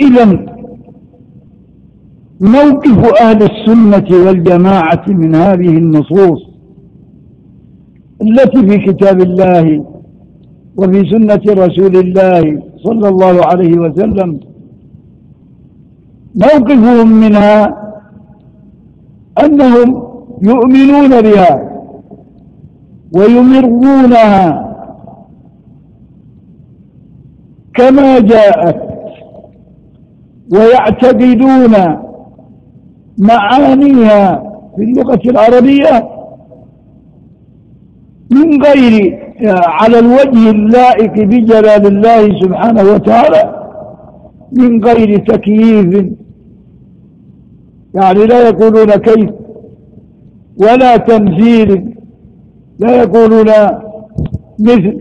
إذا موقف أهل السنة والجماعة من هذه النصوص التي في كتاب الله وفي سنة رسول الله صلى الله عليه وسلم موقفهم منها أنهم يؤمنون بها ويمرونها كما جاءت ويعتقدون معانيها في اللغة العربية من غير على الوجه اللائق بجلال الله سبحانه وتعالى من غير تكييف. يعني لا يقولون كيف ولا تمثيل لا يقولون مثل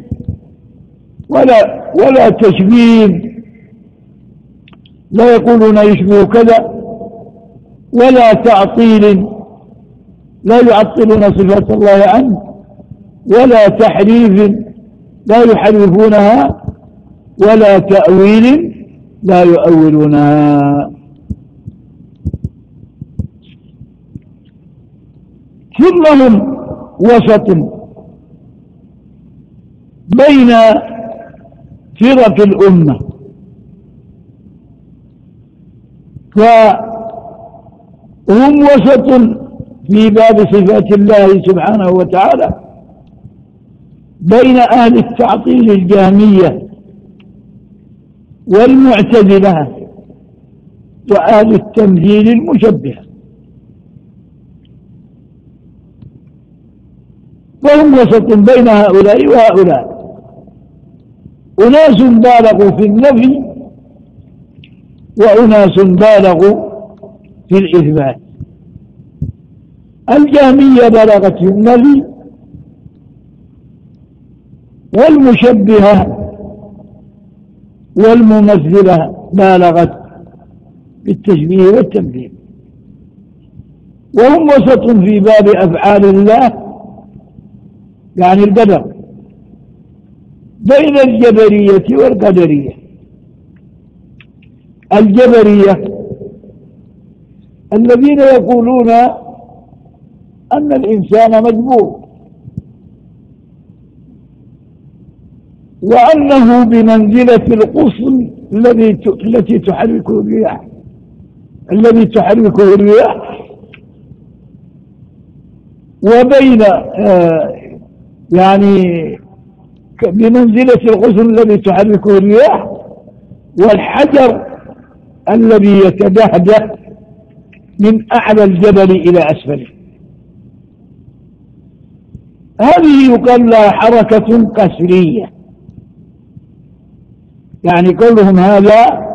ولا ولا تشبيه لا يقولون يشبه كذا ولا تعطيل لا يعطلون صفات الله عنه. ولا تحريف لا يحرفونها ولا تأويل لا يؤولونها. كلهم وسط بين فرق الأمة. فهم وسط في باب صفات الله سبحانه وتعالى. بين أهل التعطيل الجهمية والمعتزلة وأهل التمثيل المشبهة وهم وسط بين هؤلاء وهؤلاء. أناس بالغوا في النفي وأناس بالغوا في الإثبات. الجهمية بلغت في النفي والمشبهة والممثلة بالغت في التشبيه والتمثيل. وهم وسط في باب أفعال الله يعني القدر بين الجبرية والقدرية. الجبرية الذين يقولون أن الإنسان مجبور. وأنه بمنزلة القصن الذي التي تحركه الرياح. الذي تحركه الرياح. وبين آه يعني بمنزلة الغصن الذي تحركه الرياح والحجر الذي يتدهده من أعلى الجبل إلى أسفله. هذه يقال لها حركة قسرية. يعني قولهم هذا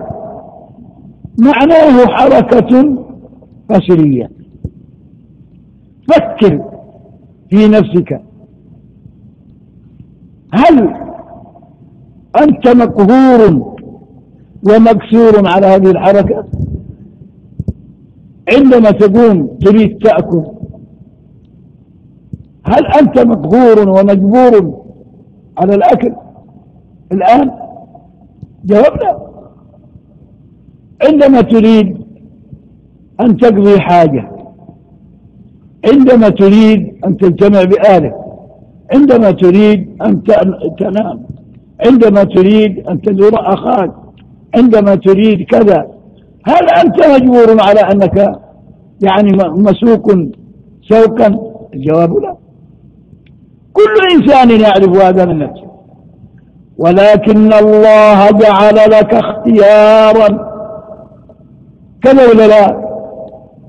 معناه حركة قسرية فكر في نفسك. هل أنت مقهور ومكسور على هذه الحركة؟ عندما تقوم تريد تأكل هل أنت مقهور ومجبور على الأكل؟ الآن جاوبنا. عندما تريد أن تقضي حاجة عندما تريد أن تجتمع بآلك عندما تريد أن تنام عندما تريد أن تزور أخاك عندما تريد كذا هل أنت مجبور على أنك يعني مسوق سوقا؟ الجواب لا. كل إنسان يعرف هذا من نفسه. ولكن الله جعل لك اختيارا. كذا ولا لا؟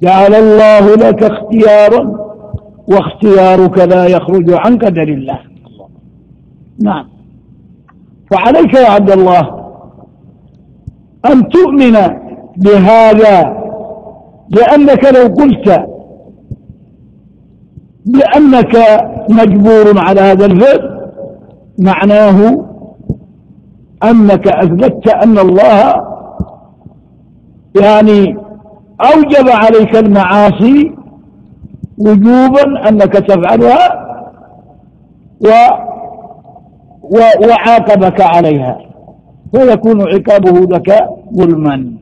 جعل الله لك اختيارا واختيارك لا يخرج عن قدر الله. نعم. فعليك يا عبد الله أن تؤمن بهذا لأنك لو قلت بأنك مجبور على هذا الفعل معناه أنك أثبتت أن الله يعني أوجب عليك المعاصي وجوبا أنك تفعلها و وعاقبك عليها. فيكون عقابه لك ظلما.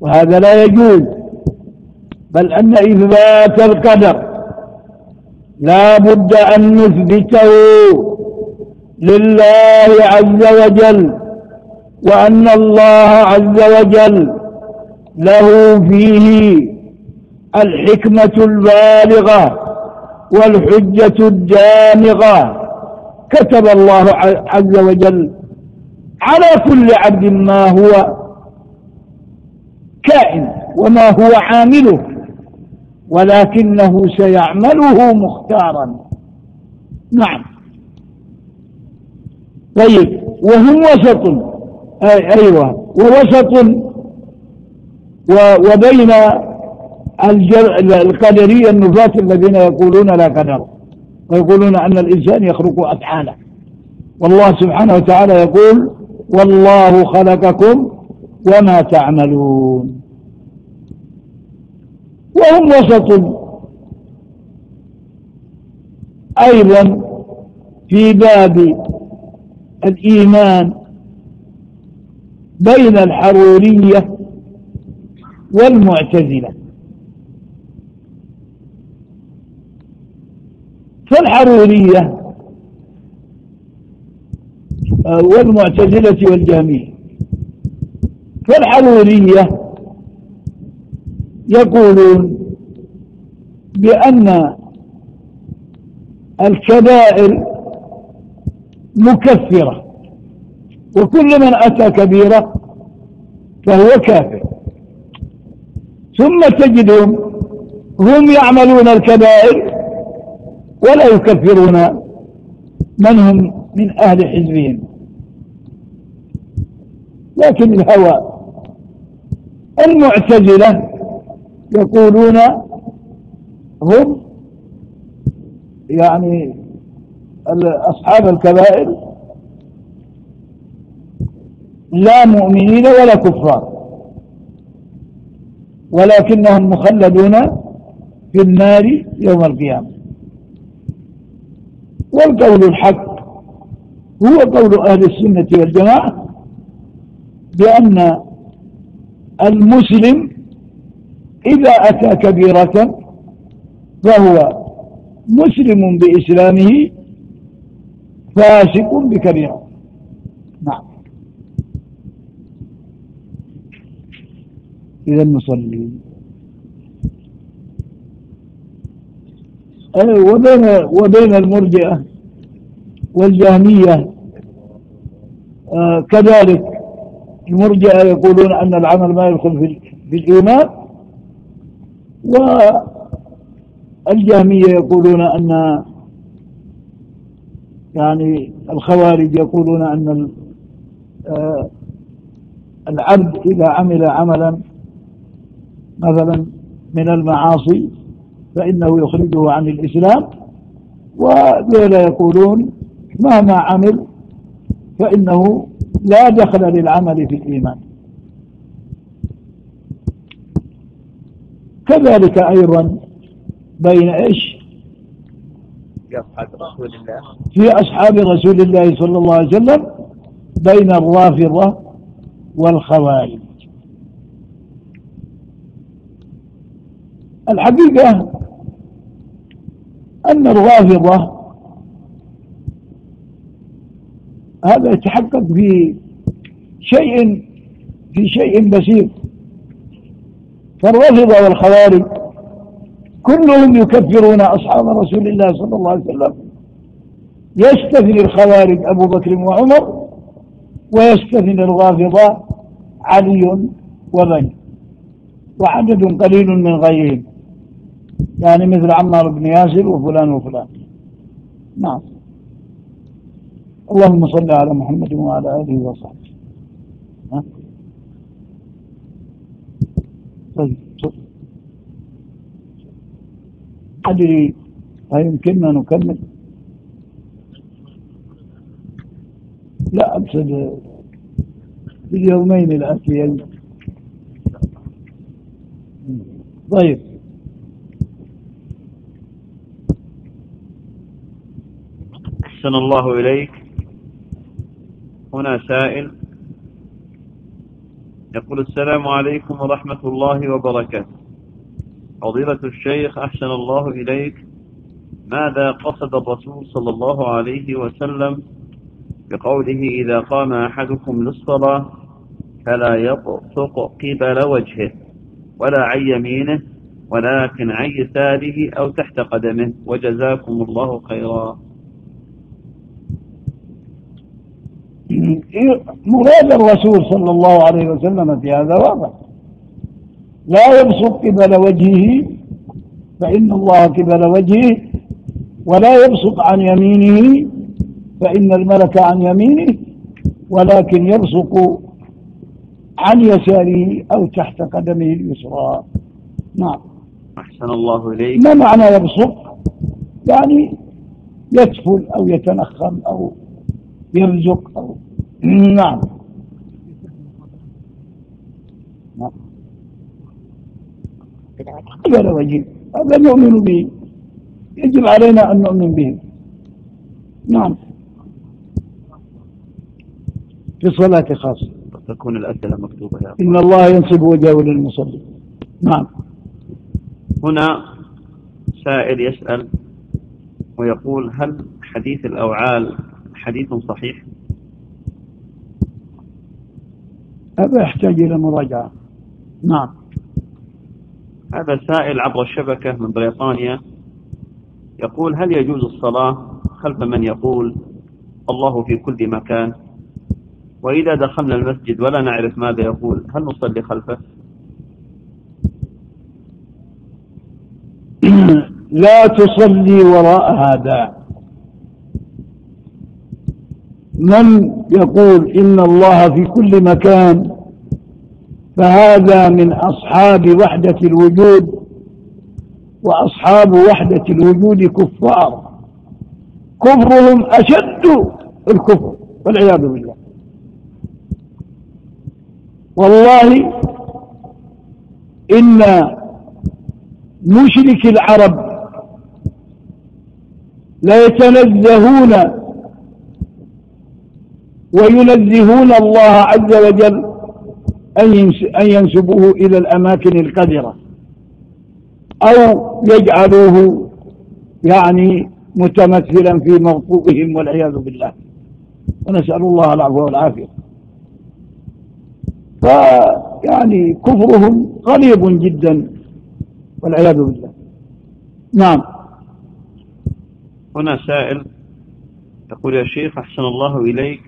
وهذا لا يجوز. بل أن إثبات القدر. لا بد أن نثبته. لله عز وجل وأن الله عز وجل له فيه الحكمة البالغة والحجة الدامغة. كتب الله عز وجل على كل عبد ما هو كائن وما هو عامله ولكنه سيعمله مختارا. نعم. طيب وهم وسط. أي أيوة. ووسط وبين القدرية النفاة الذين يقولون لا قدر. ويقولون أن الإنسان يخلق أفعاله والله سبحانه وتعالى يقول والله خلقكم وما تعملون. وهم وسط. أيضا في باب الإيمان بين الحرورية والمعتزلة. فالحرورية آه، والمعتزلة والجهمية فالحرورية يقولون بأن الكبائر مكفرة. وكل من أتى كبيرة فهو كافر. ثم تجدهم هم يعملون الكبائر ولا يكفرون من هم من أهل حزبهم. لكن الهوى المعتزلة يقولون هم يعني أصحاب الكبائر لا مؤمنين ولا كفار. ولكنهم مخلدون في النار يوم القيامة. والقول الحق هو قول أهل السنة والجماعة بأن المسلم إذا أتى كبيرة فهو مسلم بإسلامه فاسق بكبيرة نعم. إذا نصلي. وبين وبين المرجئة والجهمية آه كذلك المرجئة يقولون أن العمل ما يدخل في, الإيمان والجهمية يقولون أن يعني الخوارج يقولون أن آه العبد إذا عمل عملا مثلا من المعاصي فإنه يخرجه عن الإسلام وذولا يقولون مهما عمل فإنه لا دخل للعمل في الإيمان. كذلك أيضا بين إيش؟ في أصحاب رسول الله. في أصحاب رسول الله صلى الله عليه وسلم بين الرافضة والخوارج. الحقيقة أن الرافضة هذا يتحقق في شيء في شيء بسيط. فالرافضة والخوارج كلهم يكفرون أصحاب رسول الله صلى الله عليه وسلم. يستثني الخوارج أبو بكر وعمر ويستثني الرافضة علي وبني وعدد قليل من غيرهم. يعني مثل عمار بن ياسر وفلان وفلان. نعم. اللهم صل على محمد وعلى آله وصحبه؟ طيب. أدري هل يمكننا نكمل؟ لا أقصد في اليومين الآتيين طيب. أحسن الله إليك. هنا سائل. يقول السلام عليكم ورحمة الله وبركاته. فضيلة الشيخ أحسن الله إليك. ماذا قصد الرسول صلى الله عليه وسلم بقوله إذا قام أحدكم للصلاة فلا يبصق قبل وجهه ولا عن يمينه ولكن عن يساره أو تحت قدمه وجزاكم الله خيرا. مراد الرسول صلى الله عليه وسلم في هذا واضح. لا يبصق قبل وجهه فإن الله قبل وجهه ولا يبصق عن يمينه فإن الملك عن يمينه ولكن يبصق عن يساره أو تحت قدمه اليسرى. نعم. أحسن الله إليك. ما معنى يبصق يعني يتفل أو يتنخم أو يرزق أو نعم نعم. هذا وجه. هذا نؤمن به. يجب علينا أن نؤمن به. نعم. في الصلاة خاصة. تكون الأسئلة مكتوبة يا إن الله ينصب وجهه للمصلي. نعم. هنا سائل يسأل ويقول هل حديث الأوعال حديث صحيح؟ هذا يحتاج إلى مراجعة. نعم. هذا سائل عبر الشبكة من بريطانيا يقول هل يجوز الصلاة خلف من يقول الله في كل مكان؟ وإذا دخلنا المسجد ولا نعرف ماذا يقول هل نصلي خلفه؟ لا تصلي وراء هذا. من يقول إن الله في كل مكان فهذا من أصحاب وحدة الوجود وأصحاب وحدة الوجود كفار. كفرهم أشد الكفر والعياذ بالله. والله إن مشرك العرب لا يتنزهون وينزهون الله عز وجل أن ينسبوه إلى الأماكن القذرة أو يجعلوه يعني متمثلا في موضوعهم والعياذ بالله. ونسأل الله العفو والعافية. فيعني كفرهم غليظ جدا والعياذ بالله. نعم. هنا سائل يقول يا شيخ أحسن الله إليك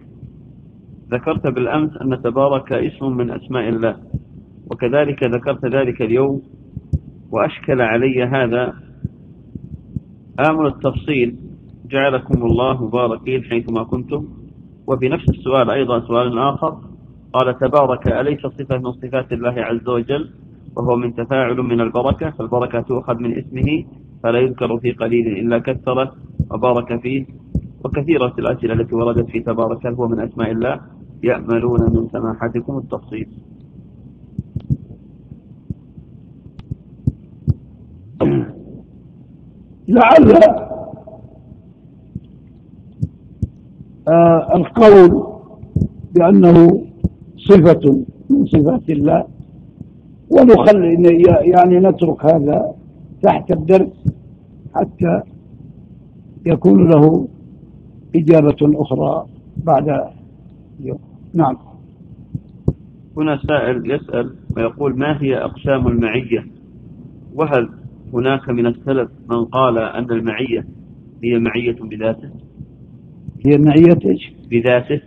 ذكرت بالأمس أن تبارك اسم من أسماء الله وكذلك ذكرت ذلك اليوم وأشكل علي هذا آمل التفصيل جعلكم الله مباركين حيثما كنتم. وفي نفس السؤال أيضا سؤال آخر قال تبارك أليس صفة من صفات الله عز وجل؟ وهو من تفاعل من البركة فالبركة تؤخذ من اسمه فلا يذكر في قليل إلا كثره وبارك فيه وكثيرة الأسئلة التي وردت في تبارك هل هو من أسماء الله. يأملون من سماحتكم التفصيل لعل آه القول بأنه صفة من صفات الله ونخلي يعني نترك هذا تحت الدرس حتى يكون له إجابة أخرى بعد يوم نعم. هنا سائل يسأل ويقول ما هي أقسام المعية؟ وهل هناك من السلف من قال أن المعية هي معية بذاته؟ هي معية إيش؟ بذاته.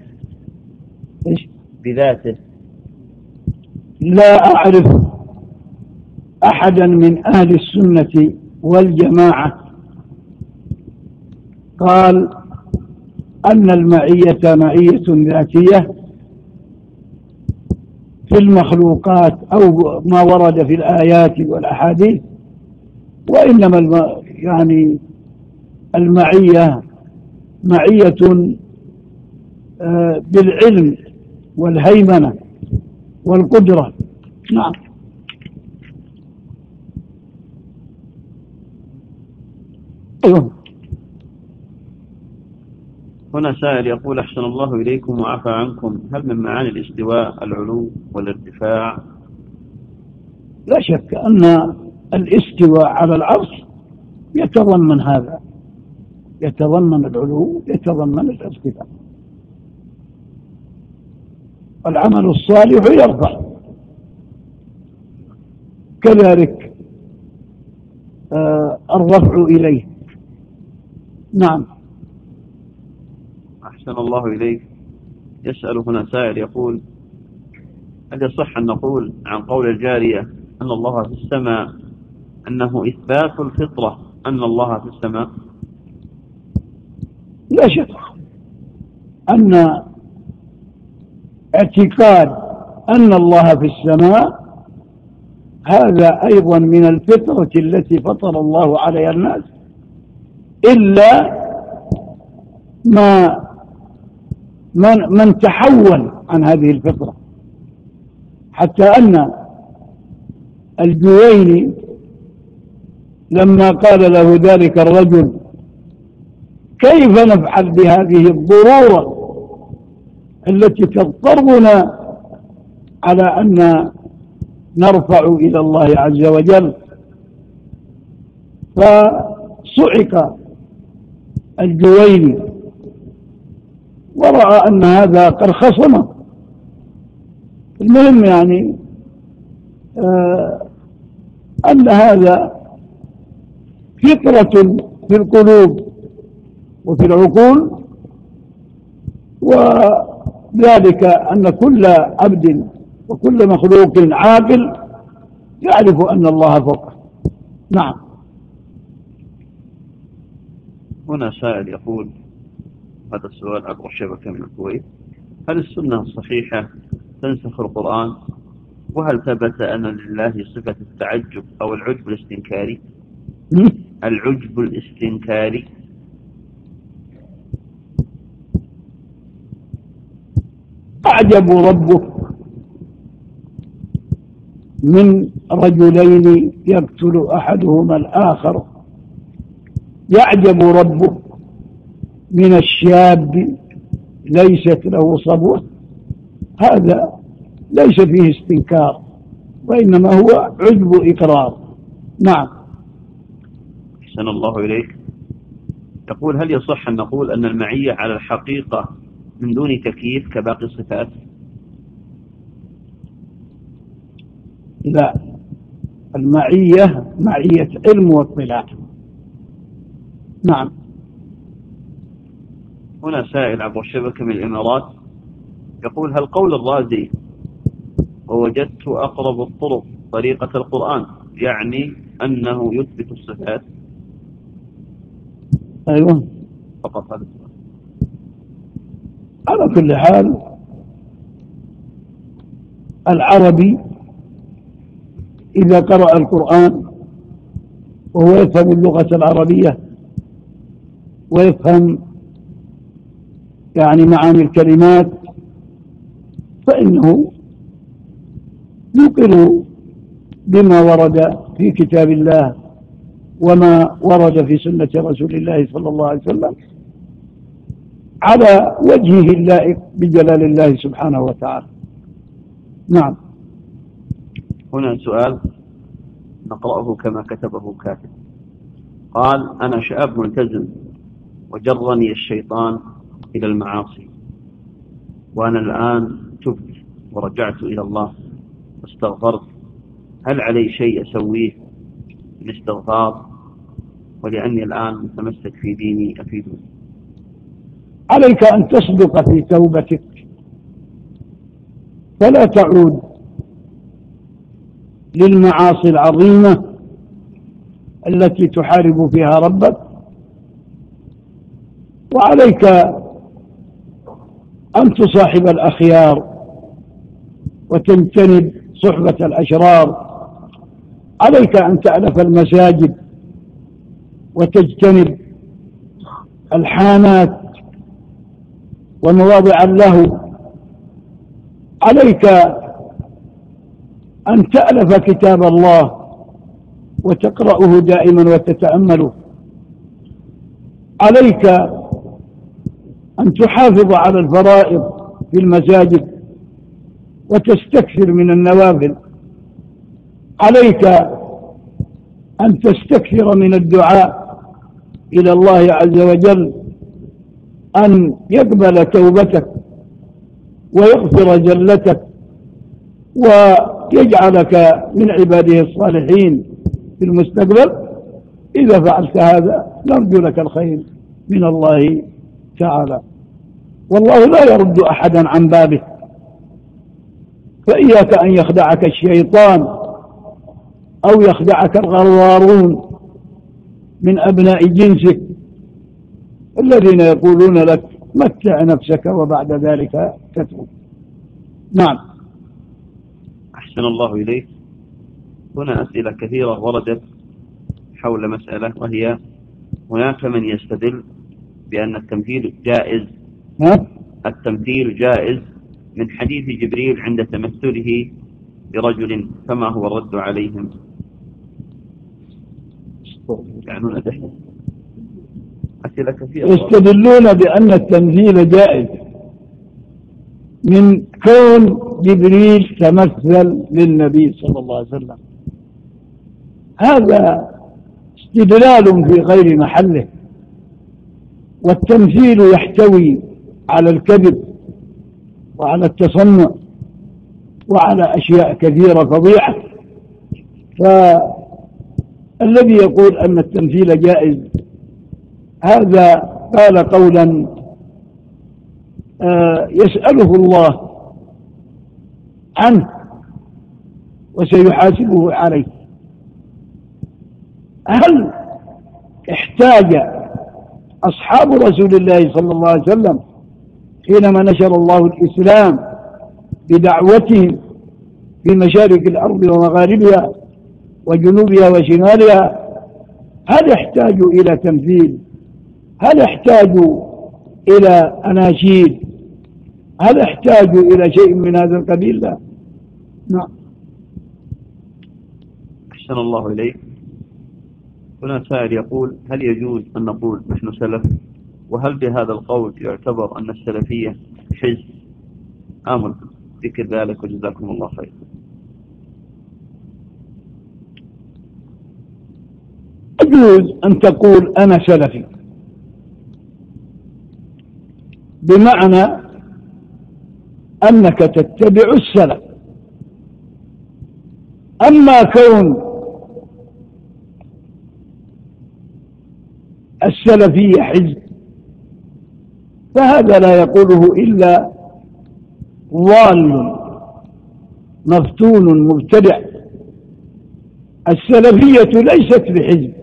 إيش؟ بذاته. لا أعرف أحدا من أهل السنة والجماعة قال أن المعية معية ذاتية في المخلوقات أو ما ورد في الآيات والأحاديث وإنما الم... يعني المعية معية آه، بالعلم والهيمنة والقدرة. نعم. أيوه. هنا سائل يقول أحسن الله إليكم وعفى عنكم. هل من معاني الاستواء العلو والارتفاع؟ لا شك أن الاستواء على العرش يتضمن هذا. يتضمن العلو يتضمن الارتفاع. العمل الصالح يرفع. كذلك آه الرفع إليه. نعم. أحسن الله إليك. يسأل هنا سائل يقول هل يصح أن نقول عن قول الجارية أن الله في السماء أنه إثبات الفطرة أن الله في السماء؟ لا شك أن اعتقاد أن الله في السماء هذا أيضا من الفطرة التي فطر الله عليها الناس إلا ما من, من تحول عن هذه الفطرة. حتى أن الجويني لما قال له ذلك الرجل كيف نفعل بهذه الضرورة التي تضطرنا على أن نرفع إلى الله عز وجل؟ فصعق الجويني. ورأى أن هذا قد خصمه المهم يعني آه أن هذا فطرة في القلوب وفي العقول وذلك أن كل عبد وكل مخلوق عاقل يعرف أن الله فوقه. نعم. هنا سائل يقول هذا السؤال عبر الشبكة من الكويت. هل السنة الصحيحة تنسخ القرآن. وهل ثبت أن لله صفة التعجب أو العجب الاستنكاري؟ العجب الاستنكاري. أعجب ربك من رجلين يقتل أحدهما الآخر. يعجب ربك من الشاب ليست له صبوة هذا ليس فيه استنكار وإنما هو عجب إقرار نعم. أحسن الله إليك. يقول هل يصح أن نقول أن المعية على الحقيقة من دون تكييف كباقي الصفات؟ لا. المعية معية علم واطلاع. نعم. هنا سائل عبر الشبكة من الإمارات يقول هل قول الرازي ووجدت أقرب الطرق طريقة القرآن يعني أنه يثبت الصفات؟ أيوة. فقط هذا السؤال. على كل حال العربي إذا قرأ القرآن وهو يفهم اللغة العربية ويفهم يعني معاني الكلمات فإنه يوقن بما ورد في كتاب الله وما ورد في سنة رسول الله صلى الله عليه وسلم على وجهه اللائق بجلال الله سبحانه وتعالى. نعم. هنا سؤال نقرأه كما كتبه كاتب قال أنا شاب ملتزم وجرني الشيطان إلى المعاصي. وأنا الآن تبت ورجعت إلى الله واستغفرت. هل علي شيء أسويه بالاستغفار ولأني الآن متمسك في ديني أفيدني عليك أن تصدق في توبتك. فلا تعود للمعاصي العظيمة التي تحارب فيها ربك. وعليك أن تصاحب الأخيار وتجتنب صحبة الأشرار؟ عليك أن تعرف المساجد وتجتنب الحانات ومواضع اللهو عليك أن تألف كتاب الله وتقرأه دائما وتتأمله. عليك أن تحافظ على الفرائض في المساجد وتستكثر من النوافل. عليك أن تستكثر من الدعاء إلى الله عز وجل أن يقبل توبتك ويغفر جلتك ويجعلك من عباده الصالحين في المستقبل. إذا فعلت هذا نرجو لك الخير من الله. تعالى. والله لا يرد أحدا عن بابه. فإياك أن يخدعك الشيطان أو يخدعك الغوارون من أبناء جنسك الذين يقولون لك متع نفسك وبعد ذلك تترك نعم. أحسن الله إليك. هنا أسئلة كثيرة وردت حول مسألة وهي هناك من يستدل بأن التمثيل جائز؟ التمثيل جائز من حديث جبريل عند تمثله برجل فما هو الرد عليهم؟ أسئلة كثيرة. يستدلون بأن التمثيل جائز من كون جبريل تمثل للنبي صلى الله عليه وسلم. هذا استدلال في غير محله. والتمثيل يحتوي على الكذب وعلى التصنع وعلى أشياء كثيرة فظيعة. فالذي يقول أن التمثيل جائز هذا قال قولا آه، يسأله الله عنه وسيحاسبه عليه. هل احتاج أصحاب رسول الله صلى الله عليه وسلم حينما نشر الله الإسلام بدعوتهم في مشارق الأرض ومغاربها وجنوبها وشمالها هل احتاجوا إلى تمثيل؟ هل احتاجوا إلى أناشيد؟ هل احتاجوا إلى شيء من هذا القبيل؟ لا. نعم. أحسن الله إليك. هنا سائل يقول هل يجوز أن نقول نحن سلف؟ وهل بهذا القول يعتبر أن السلفية حزب؟ آمل ذكر ذلك وجزاكم الله خير. يجوز أن تقول أنا سلفي. بمعنى أنك تتبع السلف. أما كون السلفية حزب. فهذا لا يقوله إلا ضال مفتون مبتدع. السلفية ليست بحزب.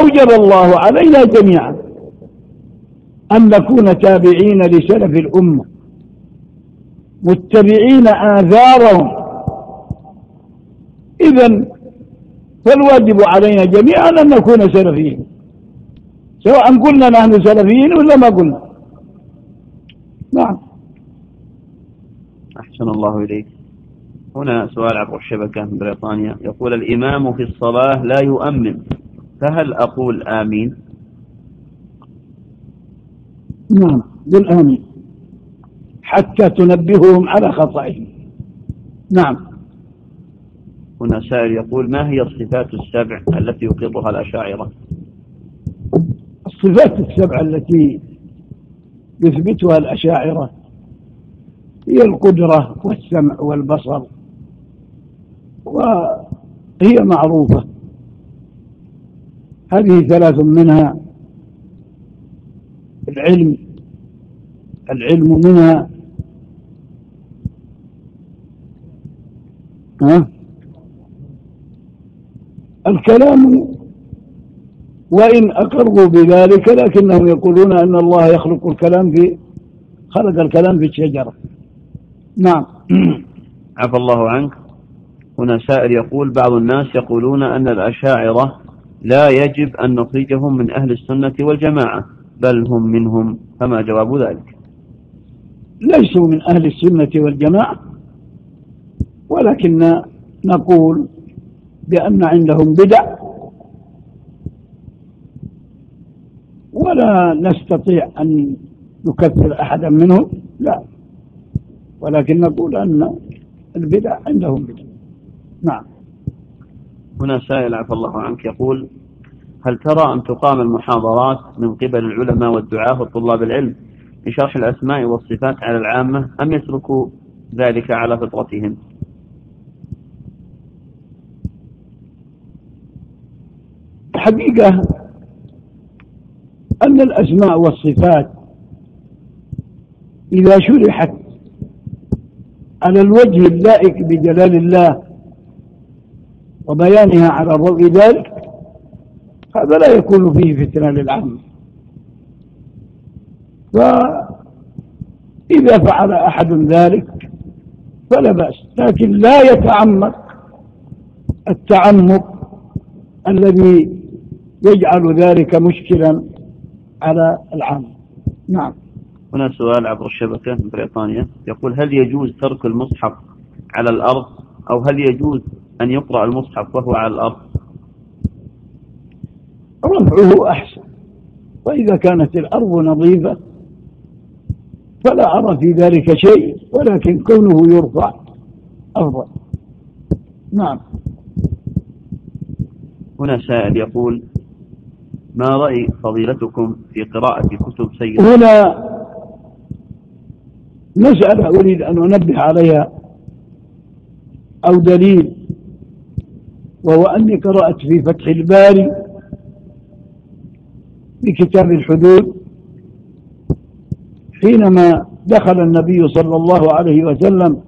أوجب الله علينا جميعا أن نكون تابعين لسلف الأمة. متبعين آثارهم. إذا فالواجب علينا جميعا أن نكون سلفيين. سواء قلنا نحن سلفيين ولا ما قلنا. نعم. أحسن الله إليك. هنا سؤال عبر الشبكة من بريطانيا. يقول الإمام في الصلاة لا يؤمن. فهل أقول آمين؟ نعم. قل آمين. حتى تنبههم على خطئهم نعم. هنا سائل يقول ما هي الصفات السبع التي يقرها الأشاعرة؟ الصفات السبع التي يثبتها الأشاعرة هي القدرة والسمع والبصر وهي معروفة. هذه ثلاث منها العلم العلم منها ها؟ الكلام وإن أقروا بذلك لكنهم يقولون أن الله يخلق الكلام في خلق الكلام في الشجرة. نعم. عفى الله عنك. هنا سائل يقول بعض الناس يقولون أن الأشاعرة لا يجب أن نخرجهم من أهل السنة والجماعة بل هم منهم فما جواب ذلك؟ ليسوا من أهل السنة والجماعة ولكن نقول بأن عندهم بدع ولا نستطيع أن نكفر أحدا منهم لا. ولكن نقول أن البدع عندهم بدع. نعم. هنا سائل عفى الله عنك يقول هل ترى أن تقام المحاضرات من قبل العلماء والدعاة وطلاب العلم لشرح الأسماء والصفات على العامة أم يتركوا ذلك على فطرتهم؟ الحقيقة أن الأسماء والصفات إذا شرحت على الوجه اللائق بجلال الله وبيانها على ضوء ذلك هذا لا يكون فيه فتنة للعامة فإذا فعل أحد ذلك فلا بأس لكن لا يتعمق التعمق الذي يجعل ذلك مشكلا على العام. نعم. هنا سؤال عبر الشبكة من بريطانيا. يقول هل يجوز ترك المصحف على الأرض؟ أو هل يجوز أن يقرأ المصحف وهو على الأرض؟ رفعه أحسن. وإذا كانت الأرض نظيفة فلا أرى في ذلك شيء ولكن كونه يرفع أفضل. نعم. هنا سائل يقول ما رأي فضيلتكم في قراءة كتب سيد هنا مسألة أريد أن أنبه عليها أو دليل وهو أني قرأت في فتح الباري في كتاب الحدود حينما دخل النبي صلى الله عليه وسلم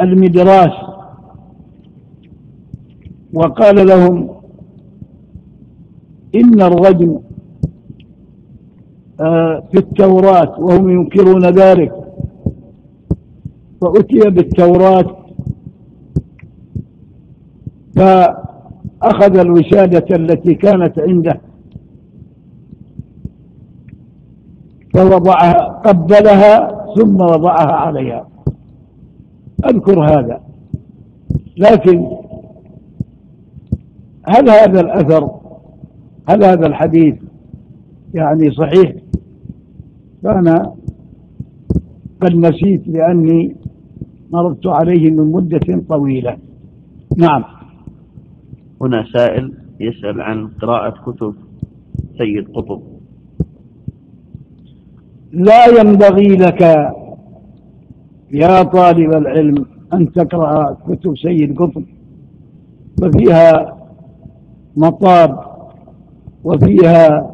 المدراس وقال لهم إن الرجم آه، في التوراة وهم ينكرون ذلك فأتي بالتوراة فأخذ الوسادة التي كانت عنده فوضعها قبلها ثم وضعها عليها. أذكر هذا لكن هل هذا الأثر هل هذا الحديث يعني صحيح؟ فأنا قد نسيت لأني مررت عليه من مدة طويلة. نعم. هنا سائل يسأل عن قراءة كتب سيد قطب. لا ينبغي لك يا طالب العلم أن تقرأ كتب سيد قطب ففيها مطاب وفيها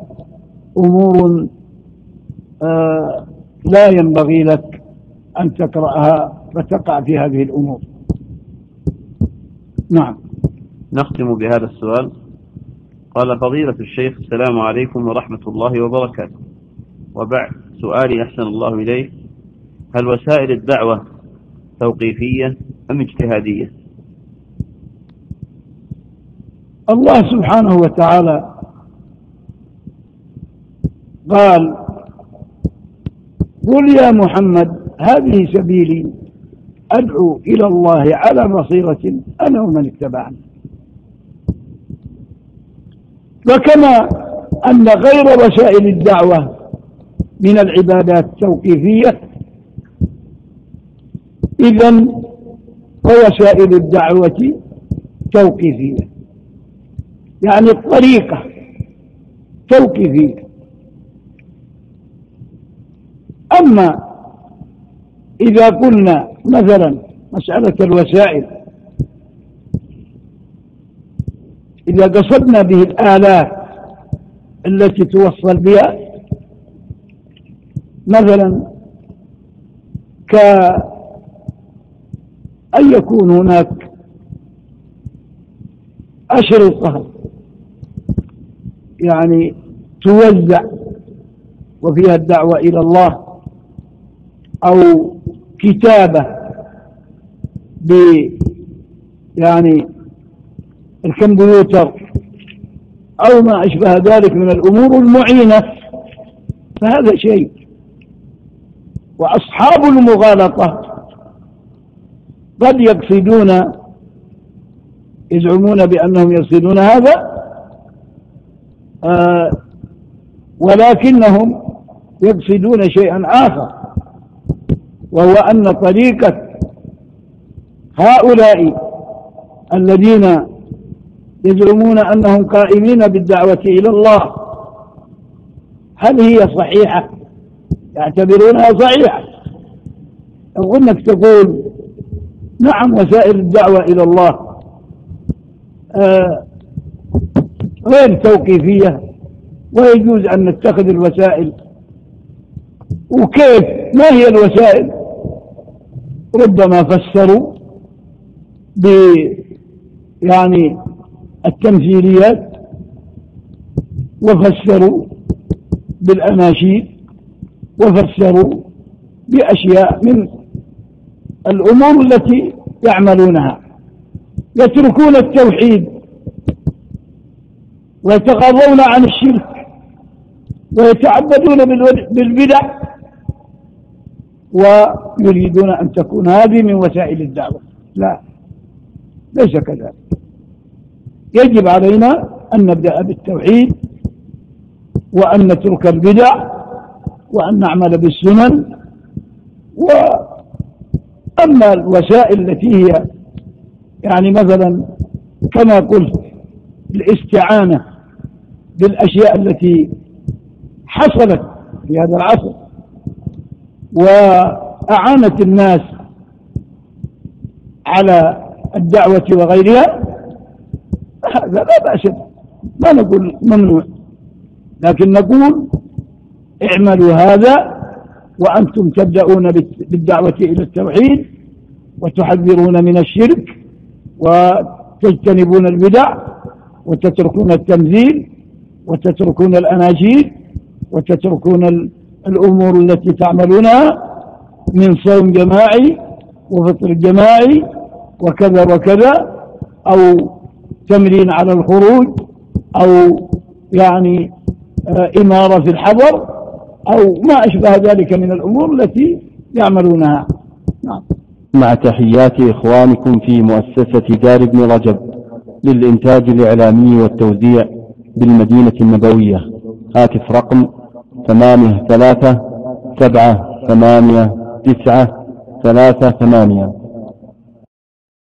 أمور آه لا ينبغي لك أن تقرأها فتقع في هذه الأمور. نعم. نختم بهذا السؤال. قال فضيلة الشيخ السلام عليكم ورحمة الله وبركاته. وبعد سؤالي أحسن الله إليه. هل وسائل الدعوة توقيفية أم اجتهادية؟ الله سبحانه وتعالى قال قل يا محمد هذه سبيلي أدعو إلى الله على بصيرة أنا ومن اتبعني. وكما أن غير وسائل الدعوة من العبادات التوقيفية إذا ووسائل الدعوة توقيفية يعني الطريقة توقيفية. أما إذا قلنا مثلا مسألة الوسائل إذا قصدنا به الآلات التي توصل بها مثلا كأن يكون هناك أشرطة يعني توزع وفيها الدعوة إلى الله أو كتابة ب يعني الكمبيوتر أو ما أشبه ذلك من الأمور المعينة فهذا شيء. وأصحاب المغالطة قد يقصدون يزعمون بأنهم يقصدون هذا آه ولكنهم يقصدون شيئا آخر. وهو أن طريقة هؤلاء الذين يزعمون أنهم قائمين بالدعوة إلى الله هل هي صحيحة؟ يعتبرونها صحيحة. أو أنك تقول نعم وسائل الدعوة إلى الله آه غير توقيفية ويجوز أن نتخذ الوسائل. وكيف؟ ما هي الوسائل؟ ربما فسروا ب يعني التمثيليات وفسروا بالأناشيد وفسروا بأشياء من الأمور التي يعملونها. يتركون التوحيد ويتغاضون عن الشرك ويتعبدون بالبدع ويريدون أن تكون. هذه من وسائل الدعوة. لا ليس كذلك. يجب علينا أن نبدأ بالتوحيد وأن نترك البدع وأن نعمل بالسنن. وأما الوسائل التي هي يعني مثلا كما قلت الاستعانة بالأشياء التي حصلت في هذا العصر وأعانت الناس على الدعوة وغيرها هذا لا بأس ما نقول ممنوع لكن نقول اعملوا هذا وأنتم تبدأون بالدعوة إلى التوحيد وتحذرون من الشرك وتجتنبون البدع وتتركون التمثيل وتتركون الأناجيل وتتركون الأمور التي تعملونها من صوم جماعي وفطر جماعي وكذا وكذا أو تمرين على الخروج أو يعني آه، إمارة في الحضر أو ما أشبه ذلك من الأمور التي يعملونها نعم. مع تحيات إخوانكم في مؤسسة دار ابن رجب للإنتاج الإعلامي والتوزيع بالمدينة النبوية هاتف رقم ثمانية ثلاثة سبعة ثمانية تسعة ثلاثة ثمانية